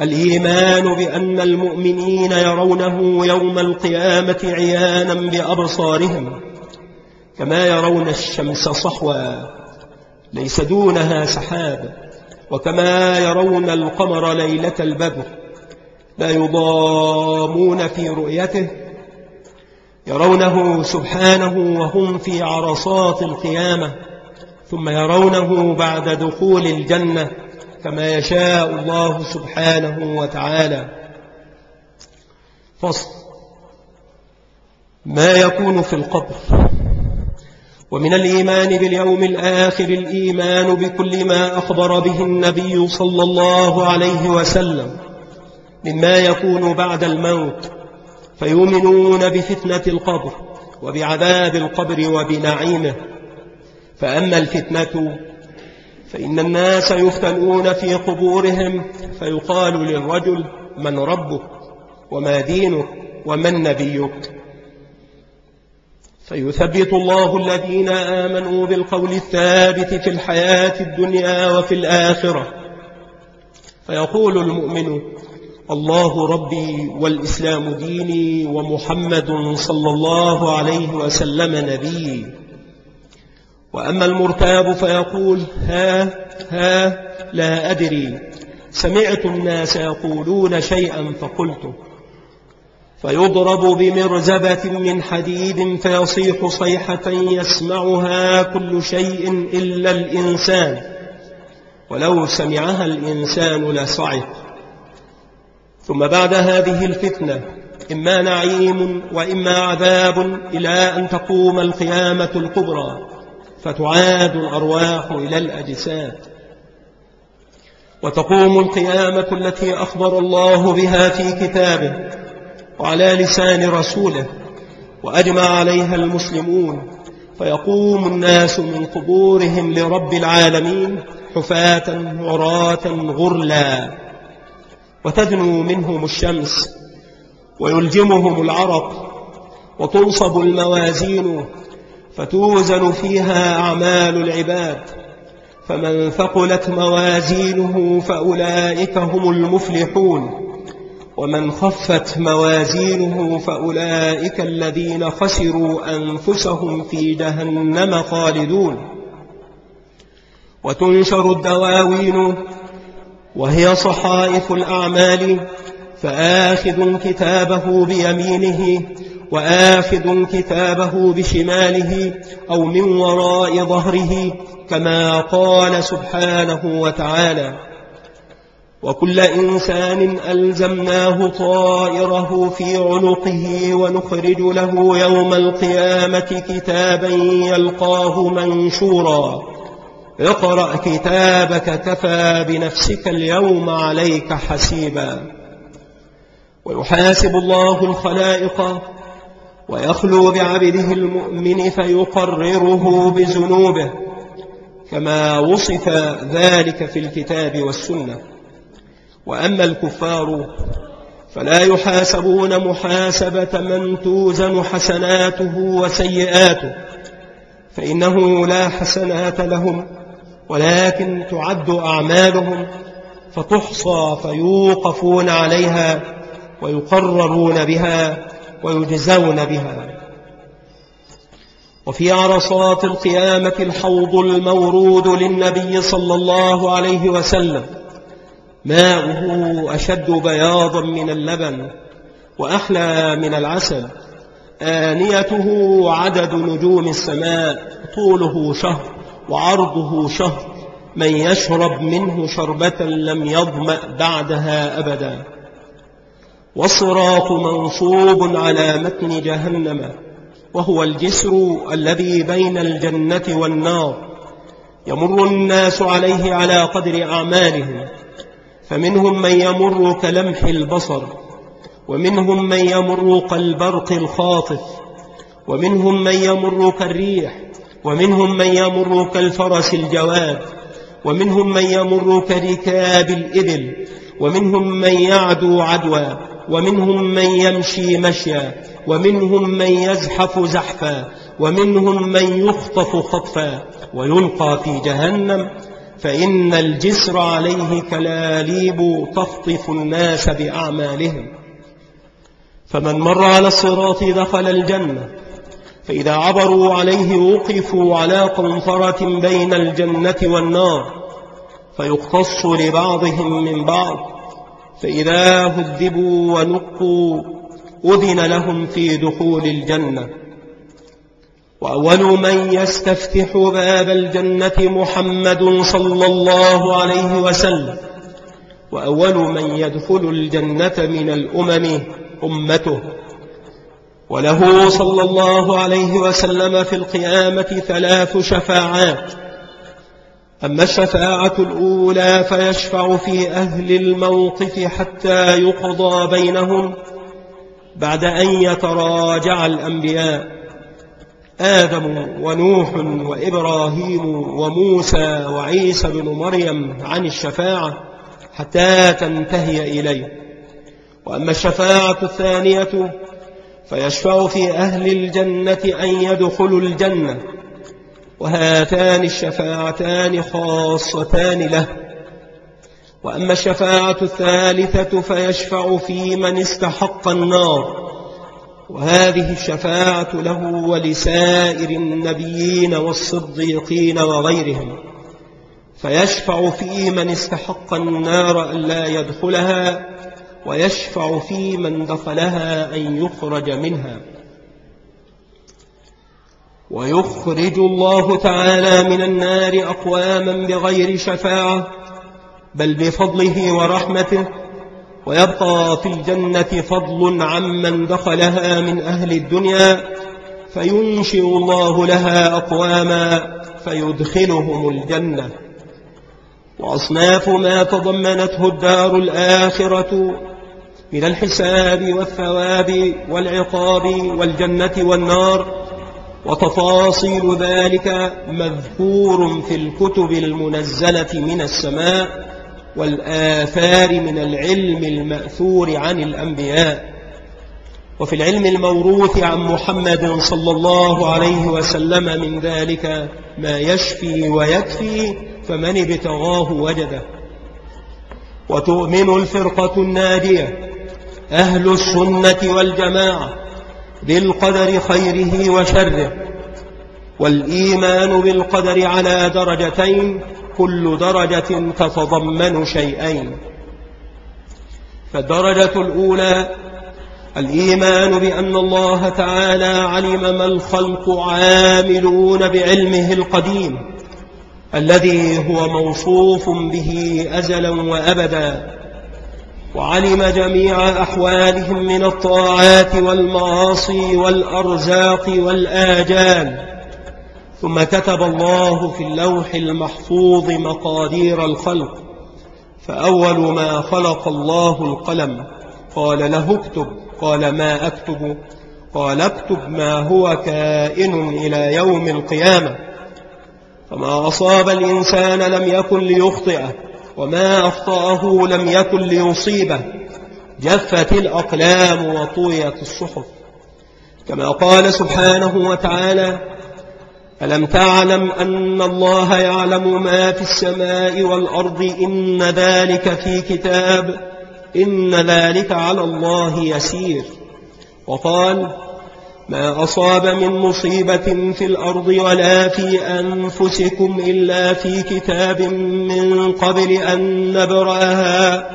الإيمان بأن المؤمنين يرونه يوم القيامة عيانا بأبصارهم كما يرون الشمس صحوا ليس دونها سحاب وكما يرون القمر ليلة البدر لا يضامون في رؤيته يرونه سبحانه وهم في عرصات القيامة ثم يرونه بعد دخول الجنة. كما يشاء الله سبحانه وتعالى. فصل. ما يكون في القبر. ومن الإيمان باليوم الآخر الإيمان بكل ما أخبر به النبي صلى الله عليه وسلم. مما يكون بعد الموت. فيؤمنون بفتنة القبر وبعذاب القبر وبنعيمه. فأما الفتنة فإن الناس يفتنون في قبورهم فيقال للرجل من ربك وما دينك ومن نبيك. فيثبت الله الذين آمنوا بالقول الثابت في الحياة الدنيا وفي الآخرة. فيقول المؤمن الله ربي والإسلام ديني ومحمد صلى الله عليه وسلم نبي وأما المرتاب فيقول ها ها لا أدري. سمعت الناس يقولون شيئا فقلته فيضرب بمرزبة من حديد فيصيح صيحة يسمعها كل شيء إلا الإنسان. ولو سمعها الإنسان لصعق. ثم بعد هذه الفتنة إما نعيم وإما عذاب إلى أن تقوم القيامة الكبرى. فتعاد الأرواح إلى الأجساد. وتقوم القيامة التي أخبر الله بها في كتابه وعلى لسان رسوله وأجمع عليها المسلمون. فيقوم الناس من قبورهم لرب العالمين حفاة عراة غرلا. وتدنو منهم الشمس ويلجمهم العرق وتنصب الموازين فتوزن فيها أعمال العباد. فمن ثقلت موازينه فأولئك هم المفلحون. ومن خفت موازينه فأولئك الذين خسروا أنفسهم في جهنم خالدون. وتنشر الدواوين وهي صحائف الأعمال. فآخذ كتابه بيمينه وآخذ كتابه بشماله أو من وراء ظهره كما قال سبحانه وتعالى وكل إنسان ألزمناه طائره في عنقه ونخرج له يوم القيامة كتابا يلقاه منشورا اقرأ كتابك كفى بنفسك اليوم عليك حسيبا. ويحاسب الله الخلائق ويخلو بعبده المؤمن فيقرره بذنوبه كما وصف ذلك في الكتاب والسنة. وأما الكفار فلا يحاسبون محاسبة من توزن حسناته وسيئاته فإنه لا حسنات لهم ولكن تعد أعمالهم فتحصى فيوقفون عليها ويقررون بها ويجزون بها. وفي عرصات القيامة الحوض المورود للنبي صلى الله عليه وسلم. ماؤه أشد بياضا من اللبن وأحلى من العسل. آنيته عدد نجوم السماء طوله شهر وعرضه شهر. من يشرب منه شربة لم يظمأ بعدها أبدا. والصراط منصوب على متن جهنم وهو الجسر الذي بين الجنة والنار يمر الناس عليه على قدر أعمالهم فمنهم من يمر كلمح البصر ومنهم من يمر كالبرق الخاطف ومنهم من يمر كالريح ومنهم من يمر كالفرس الجواد ومنهم من يمر كركاب الإبل ومنهم من يعدو عدوى. ومنهم من يمشي مشيا ومنهم من يزحف زحفا ومنهم من يخطف خطفا ويلقى في جهنم. فإن الجسر عليه كلاليب تخطف الناس بأعمالهم. فمن مر على الصراط دخل الجنة. فإذا عبروا عليه وقفوا على قنطرة بين الجنة والنار. فيقتص لبعضهم من بعض. فإذا هذبوا ونقوا أذن لهم في دخول الجنة. وأول من يستفتح باب الجنة محمد صلى الله عليه وسلم. وأول من يدخل الجنة من الأمم أمته. وله صلى الله عليه وسلم في القيامة ثلاث شفاعات. أما الشفاعة الأولى فيشفع في أهل الموقف حتى يقضى بينهم بعد أن يتراجع الأنبياء آدم ونوح وإبراهيم وموسى وعيسى بن مريم عن الشفاعة حتى تنتهي إليه. وأما الشفاعة الثانية فيشفع في أهل الجنة أن يدخلوا الجنة. وهاتان الشفاعتان خاصتان له. وأما الشفاعة الثالثة فيشفع في من استحق النار. وهذه الشفاعة له ولسائر النبيين والصديقين وغيرهم. فيشفع في من استحق النار أن لا يدخلها ويشفع في من دخلها أن يخرج منها. ويخرج الله تعالى من النار أقواما بغير شفاعة بل بفضله ورحمته ويبقى في الجنة فضل عمن دخلها من أهل الدنيا فينشئ الله لها أقواما فيدخلهم الجنة. وأصناف ما تضمنته الدار الآخرة من الحساب والثواب والعقاب والجنة والنار وتفاصيل ذلك مذكور في الكتب المنزلة من السماء والآثار من العلم المأثور عن الأنبياء. وفي العلم الموروث عن محمد صلى الله عليه وسلم من ذلك ما يشفي ويكفي فمن ابتغاه وجده. وتؤمن الفرقة النادية أهل السنة والجماعة بالقدر خيره وشره والإيمان بالقدر على درجتين كل درجة تتضمن شيئين. فالدرجة الأولى الإيمان بأن الله تعالى علم ما الخلق عاملون بعلمه القديم الذي هو موصوف به أزلا وأبدا. وعلم جميع أحوالهم من الطاعات والمعاصي والأرزاق والآجال. ثم كتب الله في اللوح المحفوظ مقادير الخلق فأول ما خلق الله القلم قال له اكتب قال ما أكتب؟ قال اكتب ما هو كائن إلى يوم القيامة. فما أصاب الإنسان لم يكن ليخطئه. وما أخطأه لم يكن ليصيبه جفت الأقلام وطويت الصحف كما قال سبحانه وتعالى ألم تعلم أن الله يعلم ما في السماء والأرض إن ذلك في كتاب إن ذلك على الله يسير وقال ما أصاب من مصيبة في الأرض ولا في أنفسكم إلا في كتاب من قبل أن نبرأها.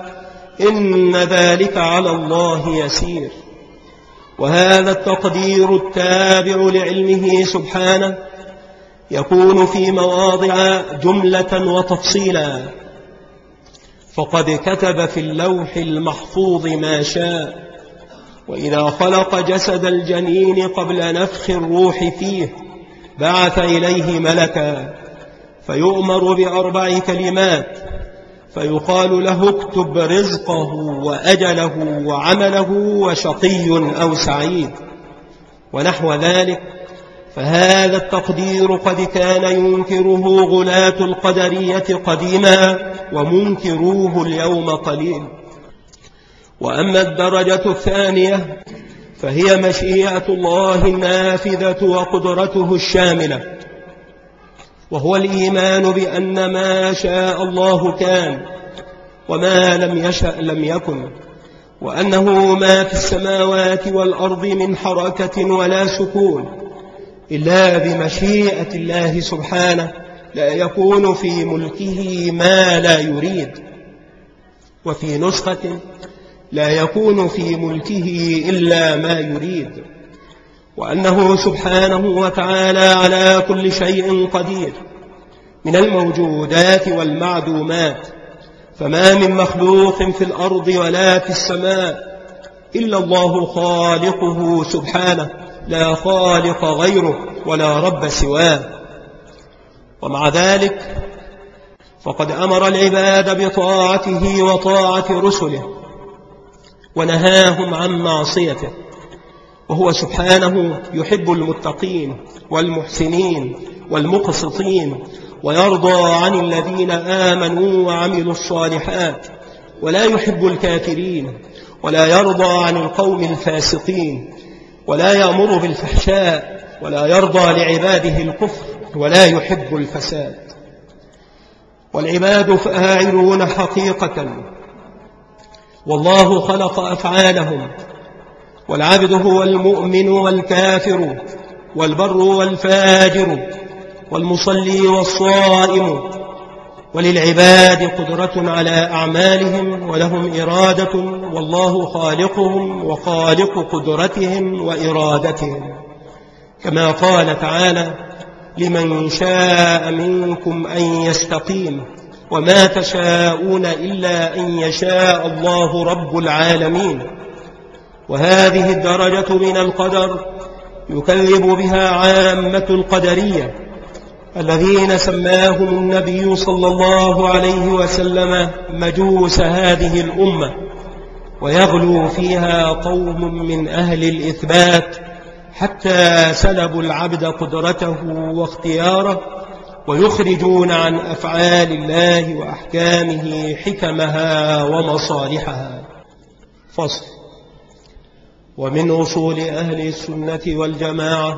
إن ذلك على الله يسير. وهذا التقدير التابع لعلمه سبحانه. يكون في مواضع جملة وتفصيلا. فقد كتب في اللوح المحفوظ ما شاء. وإذا خلق جسد الجنين قبل نفخ الروح فيه بعث إليه ملكا فيؤمر بأربع كلمات فيقال له اكتب رزقه وأجله وعمله وشقي أو سعيد. ونحو ذلك فهذا التقدير قد كان ينكره غلاة القدرية قديما ومنكروه اليوم قليل. وأما الدرجة الثانية فهي مشيئة الله النافذة وقدرته الشاملة وهو الإيمان بأن ما شاء الله كان وما لم يشأ لم يكن وأنه ما في السماوات والأرض من حركة ولا سكون إلا بمشيئة الله سبحانه لا يكون في ملكه ما لا يريد وفي نسخة لا يكون في ملكه إلا ما يريد. وأنه سبحانه وتعالى على كل شيء قدير. من الموجودات والمعدومات. فما من مخلوق في الأرض ولا في السماء إلا الله خالقه سبحانه لا خالق غيره ولا رب سواه. ومع ذلك فقد أمر العباد بطاعته وطاعة رسله. ونهاهم عن معصيته. وهو سبحانه يحب المتقين والمحسنين والمقسطين ويرضى عن الذين آمنوا وعملوا الصالحات. ولا يحب الكافرين ولا يرضى عن القوم الفاسقين. ولا يأمر بالفحشاء ولا يرضى لعباده الكفر ولا يحب الفساد. والعباد فاعلون حقيقة والله خلق أفعالهم والعبد هو المؤمن والكافر والبر والفاجر والمصلي والصائم وللعباد قدرة على أعمالهم ولهم إرادة والله خالقهم وخالق قدرتهم وإرادتهم. كما قال تعالى لمن شاء منكم أن يستقيم وما تشاءون إلا أن يشاء الله رب العالمين وهذه الدرجة من القدر يكذب بها عامة القدرية الذين سماهم النبي صلى الله عليه وسلم مجوس هذه الأمة ويغلو فيها قوم من أهل الإثبات حتى سلبوا العبد قدرته واختياره ويخرجون عن أفعال الله وأحكامه حكمها ومصالحها. فصل. ومن أصول أهل السنة والجماعة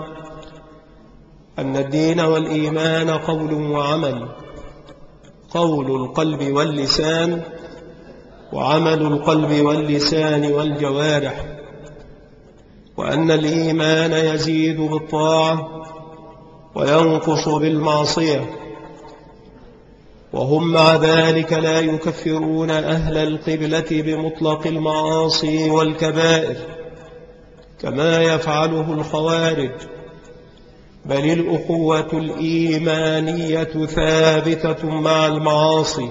أن الدين والإيمان قول وعمل. قول القلب واللسان وعمل القلب واللسان والجوارح. وأن الإيمان يزيد بالطاعة وينقص بالمعصية. وهم مع ذلك لا يكفرون أهل القبلة بمطلق المعاصي والكبائر كما يفعله الخوارج بل الأخوة الإيمانية ثابتة مع المعاصي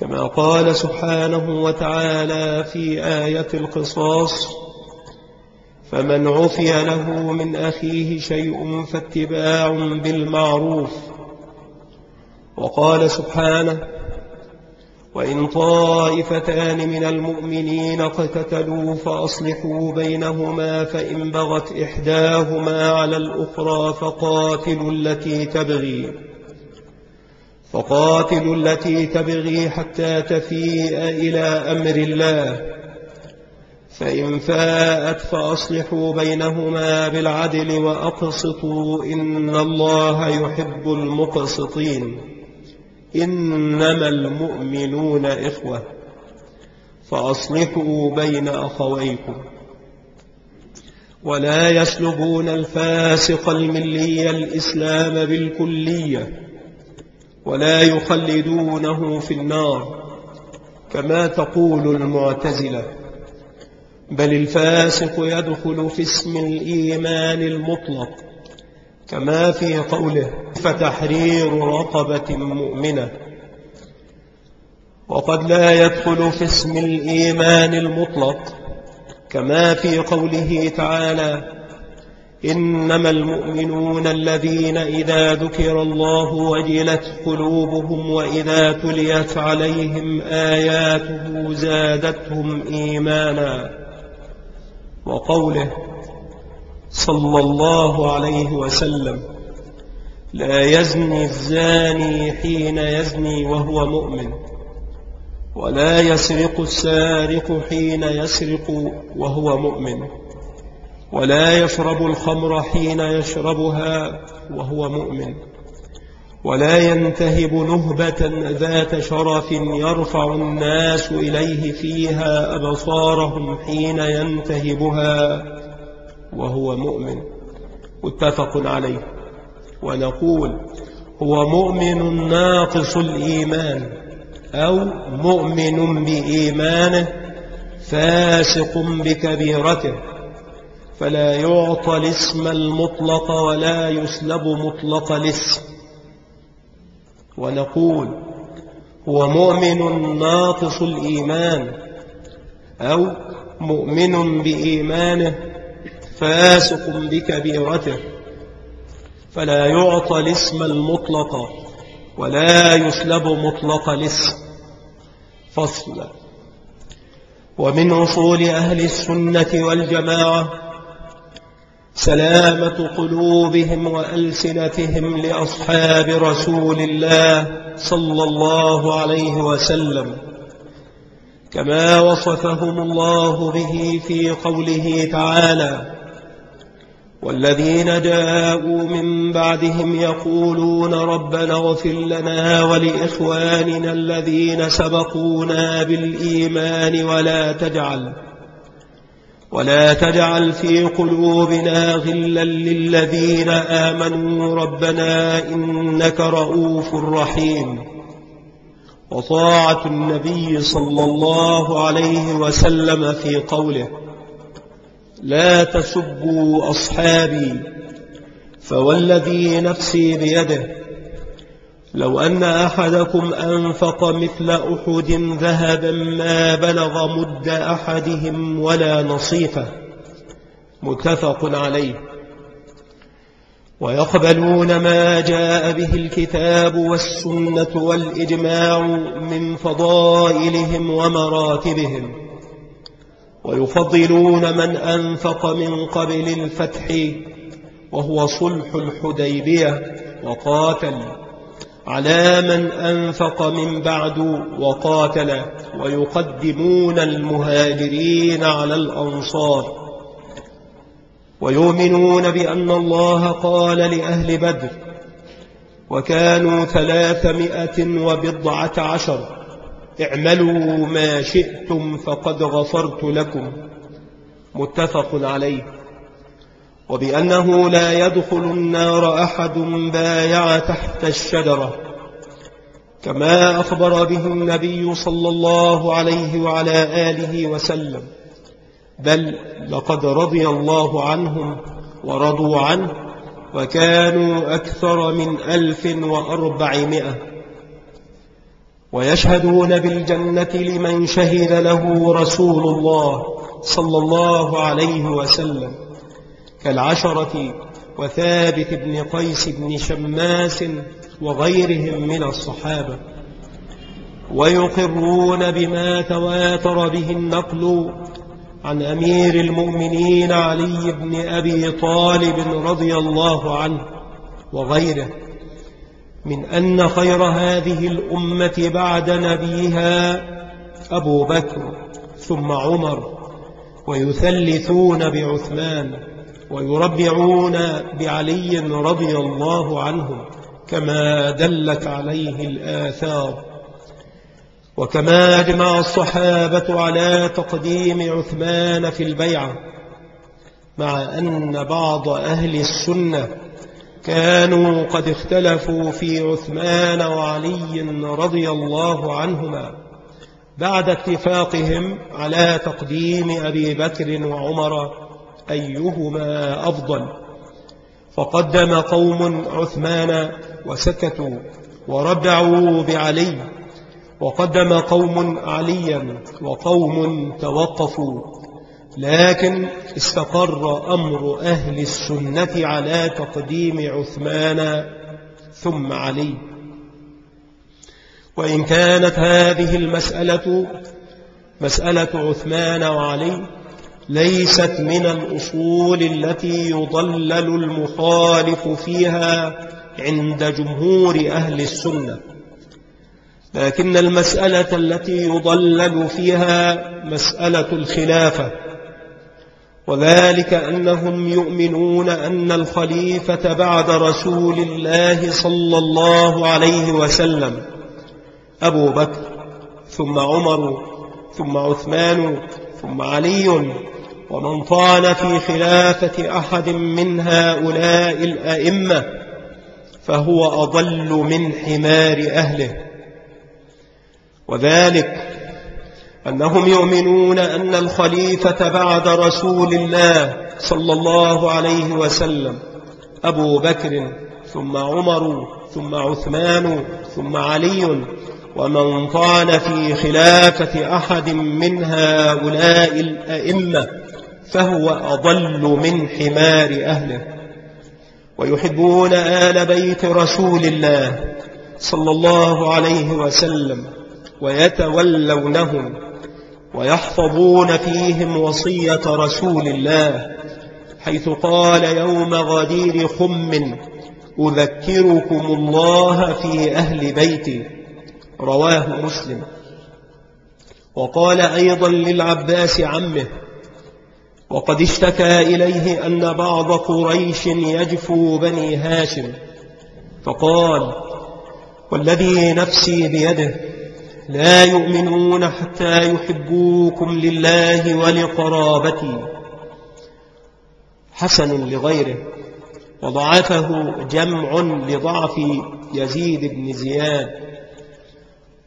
كما قال سبحانه وتعالى في آية القصاص فمن عفي له من أخيه شيء فاتباع بالمعروف وقال سبحانه وإن طائفتان من المؤمنين اقتتلوا فأصلحوا بينهما فإن بغت إحداهما على الأخرى فقاتلوا التي تبغي فقاتلوا التي تبغي حتى تفيء إلى أمر الله فإن فاءت فأصلحوا بينهما بالعدل وأقسطوا إن الله يحب المقسطين. إنما المؤمنون إخوة فأصلحوا بين أخويكم. ولا يسلبون الفاسق الملي الإسلام بالكلية ولا يخلدونه في النار كما تقول المعتزلة. بل الفاسق يدخل في اسم الإيمان المطلق كما في قوله فتحرير رقبة مؤمنة وقد لا يدخل في اسم الإيمان المطلق كما في قوله تعالى إنما المؤمنون الذين إذا ذكر الله وجلت قلوبهم وإذا تليت عليهم آياته زادتهم إيمانا وقوله صلى الله عليه وسلم لا يزني الزاني حين يزني وهو مؤمن ولا يسرق السارق حين يسرق وهو مؤمن ولا يشرب الخمر حين يشربها وهو مؤمن. ولا ينتهب نهبة ذات شرف يرفع الناس إليه فيها أبصارهم حين ينتهبها وهو مؤمن. متفق عليه. ونقول هو مؤمن ناقص الإيمان أو مؤمن بإيمانه فاسق بكبيرته. فلا يعطى الاسم المطلق ولا يسلب مطلق الاسم. ونقول هو مؤمن ناقص الإيمان أو مؤمن بإيمانه فاسق بكبيرته فلا يعطى الاسم المطلق ولا يسلب مطلق الاسم فصلا ومن أصول أهل السنة والجماعة سلامة قلوبهم وألسنتهم لأصحاب رسول الله صلى الله عليه وسلم. كما وصفهم الله به في قوله تعالى والذين جاءوا من بعدهم يقولون ربنا اغفر لنا ولإخواننا الذين سبقونا بالإيمان ولا تجعل ولا تجعل في قلوبنا غلا للذين آمنوا ربنا إنك رؤوف رحيم. وطاعة النبي صلى الله عليه وسلم في قوله لا تسبوا أصحابي فوالذي نفسي بيده لو أن أحدكم أنفق مثل أحد ذهبا ما بلغ مد أحدهم ولا نصيفه متفق عليه. ويقبلون ما جاء به الكتاب والسنة والإجماع من فضائلهم ومراتبهم. ويفضلون من أنفق من قبل الفتح وهو صلح الحديبية. وقاتل. على من أنفق من بعد وقاتل ويقدمون المهاجرين على الأنصار. ويؤمنون بأن الله قال لأهل بدر وكانوا ثلاثمائة وبضعة عشر اعملوا ما شئتم فقد غفرت لكم. متفق عليه. وبأنه لا يدخل النار أحد بايع تحت الشجرة كما أخبر به النبي صلى الله عليه وعلى آله وسلم بل لقد رضي الله عنهم ورضوا عنه وكانوا أكثر من ألف وأربعمائة. ويشهدون بالجنة لمن شهد له رسول الله صلى الله عليه وسلم. كالعشرة وثابت بن قيس بن شماس وغيرهم من الصحابة. ويقرون بما تواتر به النقل عن أمير المؤمنين علي بن أبي طالب رضي الله عنه وغيره من أن خير هذه الأمة بعد نبيها أبو بكر ثم عمر ويثلثون بعثمان. ويربعون بعلي رضي الله عنه كما دلت عليه الآثار. وكما أجمع الصحابة على تقديم عثمان في البيعة مع أن بعض أهل السنة كانوا قد اختلفوا في عثمان وعلي رضي الله عنهما بعد اتفاقهم على تقديم أبي بكر وعمر أيهما أفضل؟ فقدم قوم عثمان وسكتوا وربعوا بعلي وقدم قوم عليا وقوم توقفوا لكن استقر أمر أهل السنة على تقديم عثمان ثم علي. وإن كانت هذه المسألة مسألة عثمان وعلي ليست من الأصول التي يضلل المخالف فيها عند جمهور أهل السنة. لكن المسألة التي يضلل فيها مسألة الخلافة. وذلك أنهم يؤمنون أن الخليفة بعد رسول الله صلى الله عليه وسلم أبو بكر ثم عمر ثم عثمان ثم علي ومن طعن في خلافة أحد من هؤلاء الأئمة فهو أضل من حمار أهله. وذلك أنهم يؤمنون أن الخليفة بعد رسول الله صلى الله عليه وسلم أبو بكر ثم عمر ثم عثمان ثم علي ومن طعن في خلافة أحد من هؤلاء الأئمة. فهو أضل من حمار أهله. ويحبون آل بيت رسول الله صلى الله عليه وسلم ويتولونهم ويحفظون فيهم وصية رسول الله حيث قال يوم غدير خم أذكركم الله في أهل بيتي. رواه مسلم. وقال أيضا للعباس عمه وقد اشتكى إليه أن بعض قريش يجفو بني هاشم فقال والذي نفسي بيده لا يؤمنون حتى يحبوكم لله ولقرابتي. حسن لغيره وضعفه جمع لضعف يزيد بن زياد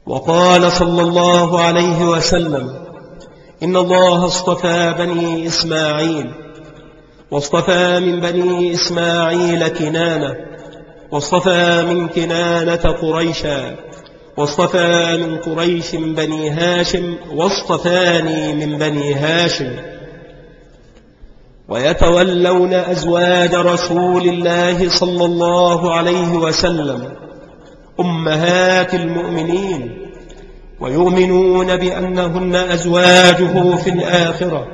وقال صلى الله عليه وسلم إن الله اصطفى بني إسماعيل واصطفى من بني إسماعيل كنانة واصطفى من كنانة قريشا واصطفى من قريش بني هاشم واصطفاني من بني هاشم. ويتولون أزواج رسول الله صلى الله عليه وسلم أمهات المؤمنين ويؤمنون بأنهن أزواجه في الآخرة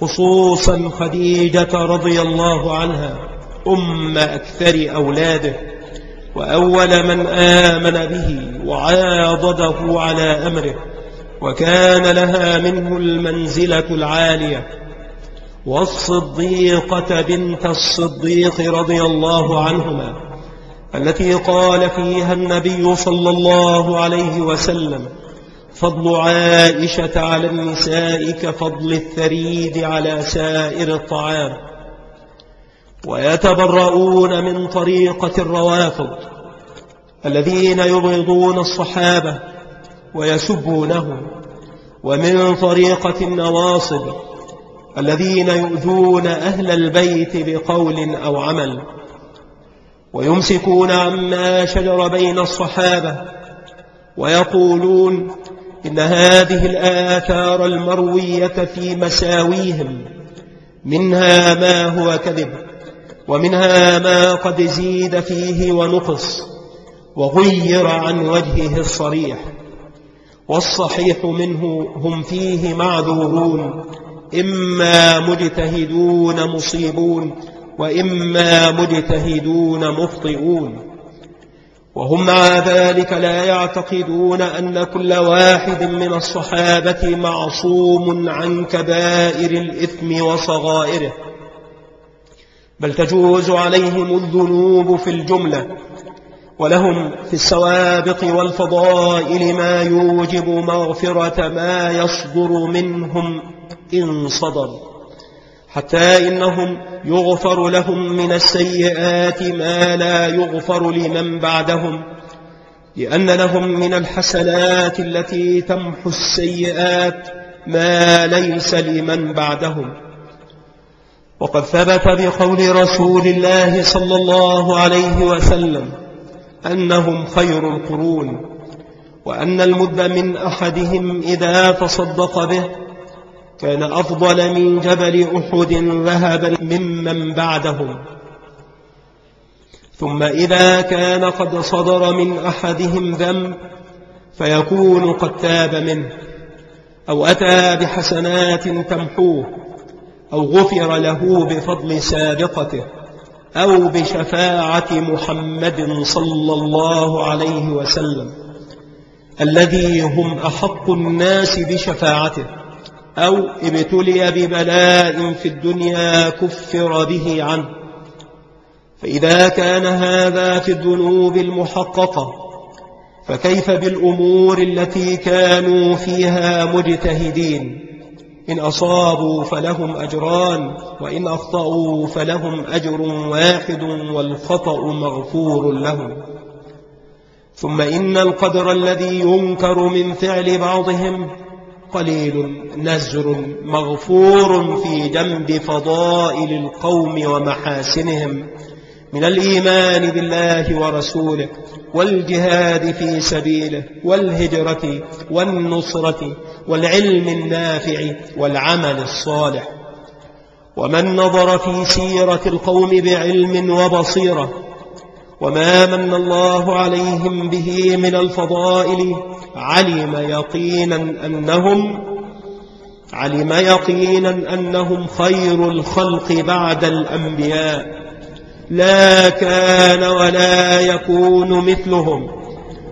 خصوصا خديجة رضي الله عنها أم أكثر أولاده وأول من آمن به وعاضده على أمره وكان لها منه المنزلة العالية. والصديقة بنت الصديق رضي الله عنهما. التي قال فيها النبي صلى الله عليه وسلم فضل عائشة على النساء كفضل الثريد على سائر الطعام ويتبرؤون من طريقة الروافض الذين يبغضون الصحابة ويسبونهم ومن طريقة النواصب الذين يؤذون أهل البيت بقول أو عمل. ويمسكون عما شجر بين الصحابة ويقولون إن هذه الآثار المروية في مساويهم منها ما هو كذب ومنها ما قد زيد فيه ونقص وغير عن وجهه الصريح والصحيح منه هم فيه معذورون إما مجتهدون مصيبون وإما مجتهدون مخطئون. وهم مع ذلك لا يعتقدون أن كل واحد من الصحابة معصوم عن كبائر الإثم وصغائره. بل تجوز عليهم الذنوب في الجملة ولهم في السوابق والفضائل ما يوجب مغفرة ما يصدر منهم إن صدر حتى إنهم يغفر لهم من السيئات ما لا يغفر لمن بعدهم لأن لهم من الحسنات التي تمحو السيئات ما ليس لمن بعدهم. وقد ثبت بقول رسول الله صلى الله عليه وسلم أنهم خير القرون وأن المد من أحدهم إذا تصدق به كان أفضل من جبل أحد ذهبا ممن بعدهم. ثم إذا كان قد صدر من أحدهم ذنب فيكون قد تاب منه أو أتى بحسنات تمحوه أو غفر له بفضل سابقته أو بشفاعة محمد صلى الله عليه وسلم الذي هم أحق الناس بشفاعته. أو ابتلي ببلاء في الدنيا كفر به عنه. فإذا كان هذا في الذنوب المحققة فكيف بالأمور التي كانوا فيها مجتهدين؟ إن أصابوا فلهم أجران وإن أخطأوا فلهم أجر واحد والخطأ مغفور لهم. ثم إن القدر الذي ينكر من فعل بعضهم قليل نزر مغفور في جنب فضائل القوم ومحاسنهم. من الإيمان بالله ورسوله والجهاد في سبيله والهجرة والنصرة والعلم النافع والعمل الصالح. ومن نظر في سيرة القوم بعلم وبصيرة وما من الله عليهم به من الفضائل علم يقينا أنهم علم يقينا أنهم خير الخلق بعد الأنبياء. لا كان ولا يكون مثلهم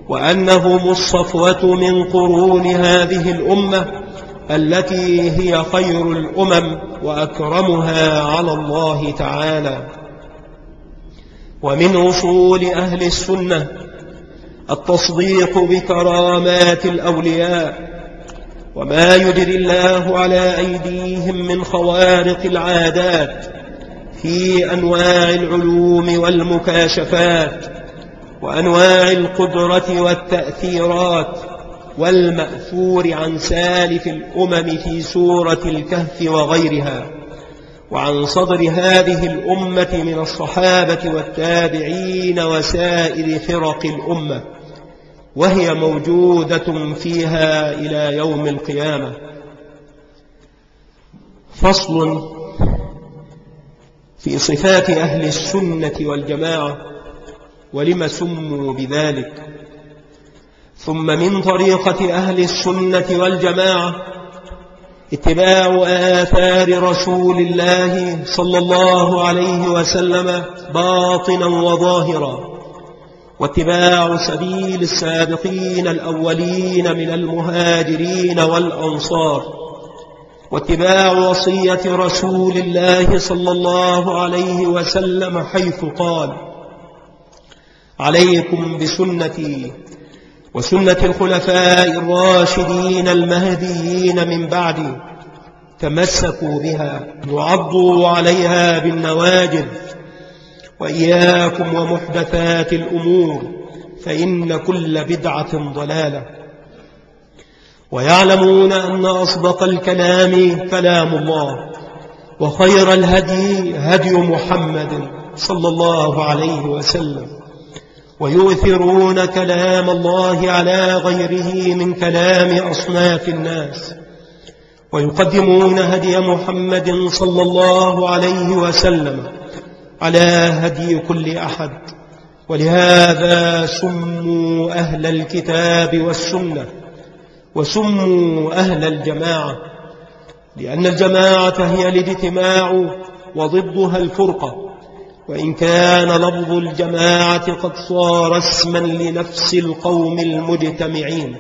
وأنهم الصفوة من قرون هذه الأمة التي هي خير الأمم وأكرمها على الله تعالى. ومن أصول أهل السنة التصديق بكرامات الأولياء وما يجري الله على أيديهم من خوارق العادات في أنواع العلوم والمكاشفات وأنواع القدرة والتأثيرات والمأثور عن سالف الأمم في سورة الكهف وغيرها وعن صدر هذه الأمة من الصحابة والتابعين وسائر فرق الأمة. وهي موجودة فيها إلى يوم القيامة. فصل في صفات أهل السنة والجماعة ولم سموا بذلك. ثم من طريقة أهل السنة والجماعة اتباع آثار رسول الله صلى الله عليه وسلم باطنا وظاهرا. واتباع سبيل السابقين الأولين من المهاجرين والأنصار واتباع وصية رسول الله صلى الله عليه وسلم حيث قال عليكم بسنتي وسنة الخلفاء الراشدين المهديين من بعدي تمسكوا بها وعضوا عليها بالنواجذ وإياكم ومحدثات الأمور فإن كل بدعة ضلالة. ويعلمون أن أصدق الكلام كلام الله وخير الهدي هدي محمد صلى الله عليه وسلم. ويؤثرون كلام الله على غيره من كلام أصناف الناس. ويقدمون هدي محمد صلى الله عليه وسلم. على هدي كل أحد. ولهذا سموا أهل الكتاب والسنة وسموا أهل الجماعة لأن الجماعة هي الاجتماع وضدها الفرقة. وإن كان لفظ الجماعة قد صار اسما لنفس القوم المجتمعين.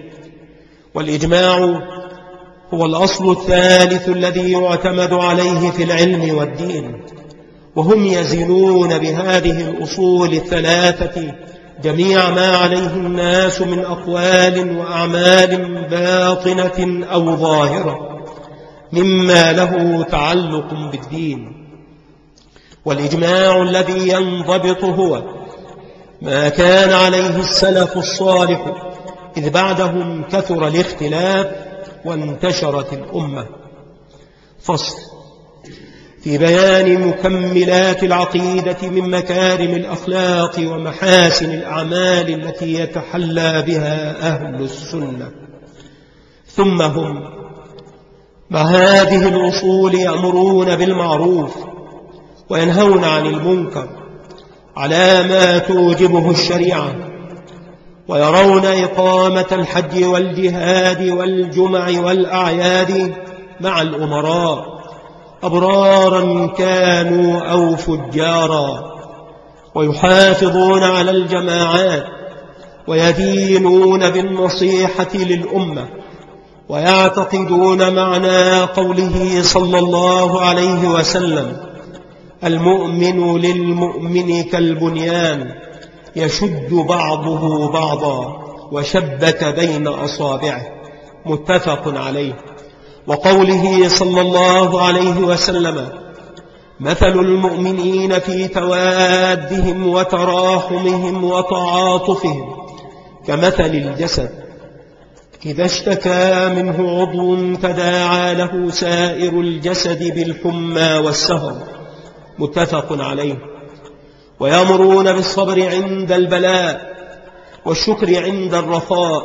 والإجماع هو الأصل الثالث الذي يعتمد عليه في العلم والدين. وهم يزنون بهذه الأصول الثلاثة جميع ما عليه الناس من أقوال وأعمال باطنة أو ظاهرة مما له تعلق بالدين. والإجماع الذي ينضبط هو ما كان عليه السلف الصالح إذ بعدهم كثر الاختلاف وانتشرت الأمة. فصل. في بيان مكملات العقيدة من مكارم الأخلاق ومحاسن الأعمال التي يتحلى بها أهل السنة. ثم هم مع هذه الأصول يأمرون بالمعروف وينهون عن المنكر على ما توجبه الشريعة ويرون إقامة الحج والجهاد والجمع والأعياد مع الأمراء. أبرارا كانوا أو فجارا ويحافظون على الجماعات ويدينون بالنصيحة للأمة ويعتقدون معنى قوله صلى الله عليه وسلم المؤمن للمؤمن كالبنيان يشد بعضه بعضا وشبك بين أصابعه متفق عليه. وقوله صلى الله عليه وسلم مثل المؤمنين في توادهم وتراحمهم وتعاطفهم كمثل الجسد إذا اشتكى منه عضو تداعى له سائر الجسد بالحمى والسهر. متفق عليه. ويأمرون بالصبر عند البلاء والشكر عند الرخاء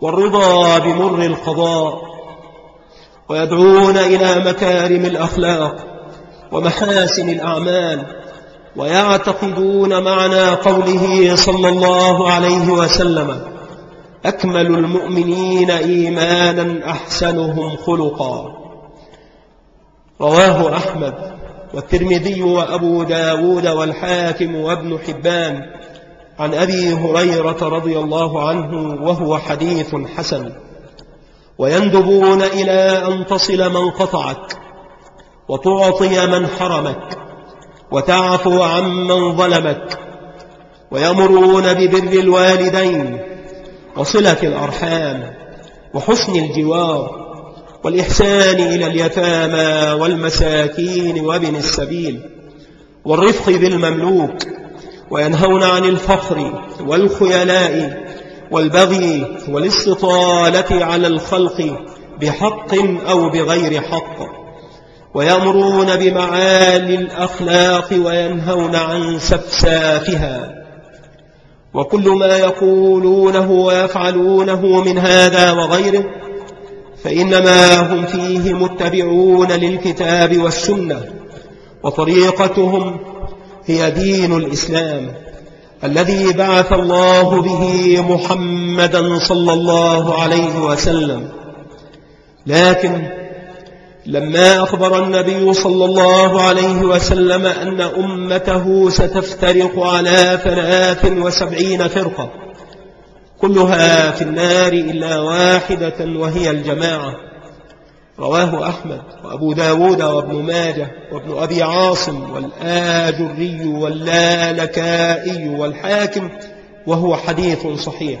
والرضا بمر القضاء. ويدعون إلى مكارم الأخلاق ومحاسن الأعمال ويعتقدون معنى قوله صلى الله عليه وسلم أكمل المؤمنين إيمانا أحسنهم خلقا. رواه أحمد والترمذي وأبو داود والحاكم وابن حبان عن أبي هريرة رضي الله عنه وهو حديث حسن. ويندبون إلى أن تصل من قطعك وتعطي من حرمك وتعفو عمن ظلمك ويمرون ببر الوالدين وصلة الأرحام وحسن الجوار والإحسان إلى اليتامى والمساكين وابن السبيل والرفق بالمملوك وينهون عن الفخر والخيلاء والبغي والاستطالة على الخلق بحق أو بغير حق ويأمرون بمعالي الأخلاق وينهون عن سفسافها وكل ما يقولونه ويفعلونه من هذا وغيره فإنما هم فيه متبعون للكتاب والسنة وطريقتهم هي دين الإسلام. الذي بعث الله به محمدا صلى الله عليه وسلم. لكن لما أخبر النبي صلى الله عليه وسلم أن أمته ستفترق على ثلاث وسبعين فرقة كلها في النار إلا واحدة وهي الجماعة. رواه أحمد وأبو داود وابن ماجه وابن أبي عاصم والآجري واللالكائي والحاكم وهو حديث صحيح.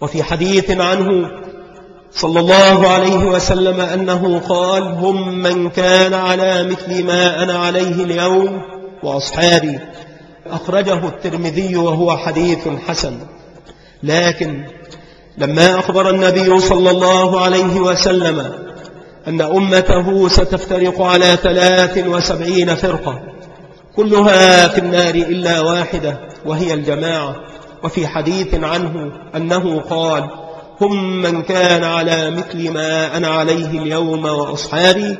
وفي حديث عنه صلى الله عليه وسلم أنه قال هم من كان على مثل ما أنا عليه اليوم وأصحابي. أخرجه الترمذي وهو حديث حسن. لكن لما أخبر النبي صلى الله عليه وسلم أن أمته ستفترق على ثلاث وسبعين فرقة كلها في النار إلا واحدة وهي الجماعة. وفي حديث عنه أنه قال هم من كان على مثل ما أنا عليه اليوم وأصحابي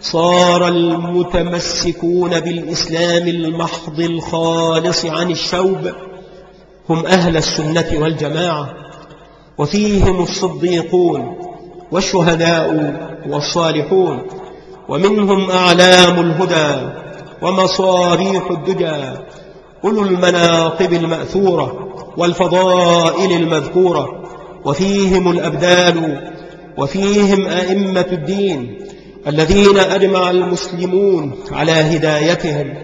صار المتمسكون بالإسلام المحض الخالص عن الشوب هم أهل السنة والجماعة. وفيهم الصديقون والشهداء والصالحون ومنهم أعلام الهدى ومصابيح الدجى أولو المناقب المأثورة والفضائل المذكورة وفيهم الأبدال وفيهم أئمة الدين الذين أجمع المسلمون على هدايتهم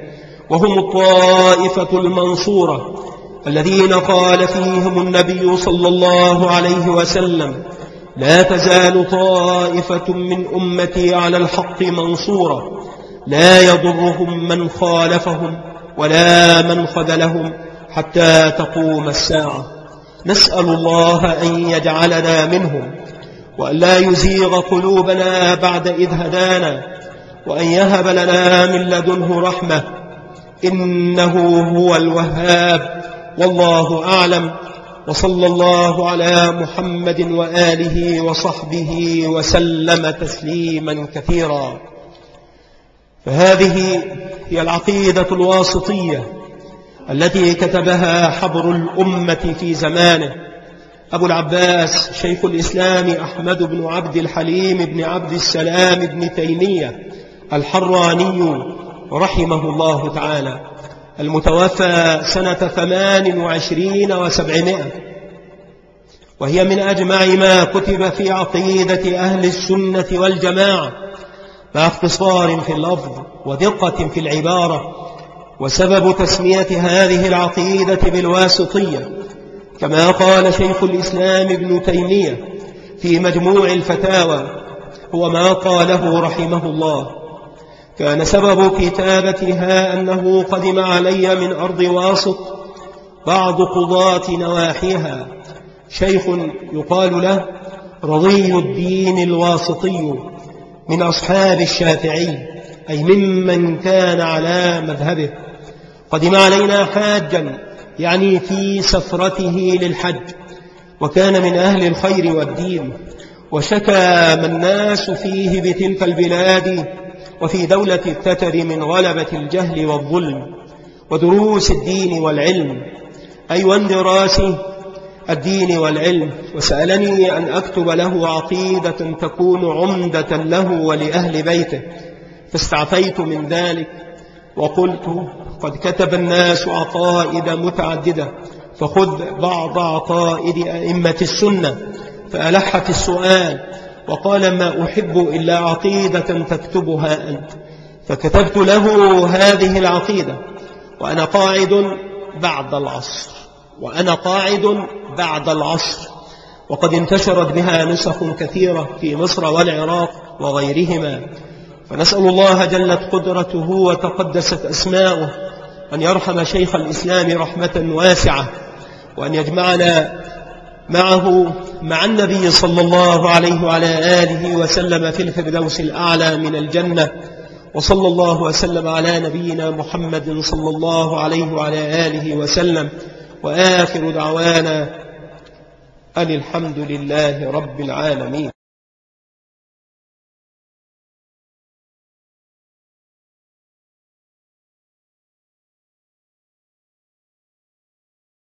وهم الطائفة المنصورة الذين قال فيهم النبي صلى الله عليه وسلم لا تزال طائفة من أمتي على الحق منصورة لا يضرهم من خالفهم ولا من خذلهم حتى تقوم الساعة. نسأل الله أن يجعلنا منهم وأن لا يزيغ قلوبنا بعد إذ هدانا وأن يهب لنا من لدنه رحمة إنه هو الوهاب. والله أعلم. وصلى الله على محمد وآله وصحبه وسلم تسليما كثيرا. فهذه هي العقيدة الواسطية التي كتبها حبر الأمة في زمانه. أبو العباس شيخ الإسلام أحمد بن عبد الحليم بن عبد السلام بن تيمية الحراني رحمه الله تعالى. المتوفى سنة ثمان وعشرين وسبعمائة. وهي من أجمع ما كتب في عقيدة أهل السنة والجماعة مع اختصار في اللفظ ودقة في العبارة وسبب تسمية هذه العقيدة بالواسطية كما قال شيخ الإسلام ابن تيمية في مجموع الفتاوى هو ما قاله رحمه الله. كان سبب كتابتها أنه قدم علي من أرض واسط بعض قضاة نواحيها. شيخ يقال له رضي الدين الواسطي من أصحاب الشافعي أي ممن كان على مذهبه. قدم علينا حاجا يعني في سفرته للحج وكان من أهل الخير والدين وشكى ما الناس فيه بتلك البلاد وفي دولة التتر من غلبة الجهل والظلم ودروس الدين والعلم. أي واندراس الدين والعلم. وسألني أن أكتب له عقيدة تكون عمدة له ولأهل بيته. فاستعفيت من ذلك وقلت قد كتب الناس عقائد متعددة. فخذ بعض عقائد أئمة السنة. فألح في السؤال. وقال ما أحب إلا عقيدة تكتبها أنت. فكتبت له هذه العقيدة. وأنا قاعد بعد العصر. وأنا قاعد بعد العصر. وقد انتشرت بها نسخ كثيرة في مصر والعراق وغيرهما. فنسأل الله جلت قدرته وتقدست أسماؤه. أن يرحم شيخ الإسلام رحمة واسعة. وأن يجمعنا معه مع النبي صلى الله عليه وعلى آله وسلم في الفردوس الأعلى من الجنة وصلى الله وسلم على نبينا محمد صلى الله عليه وعلى آله وسلم وآخر دعوانا أن الحمد لله رب العالمين.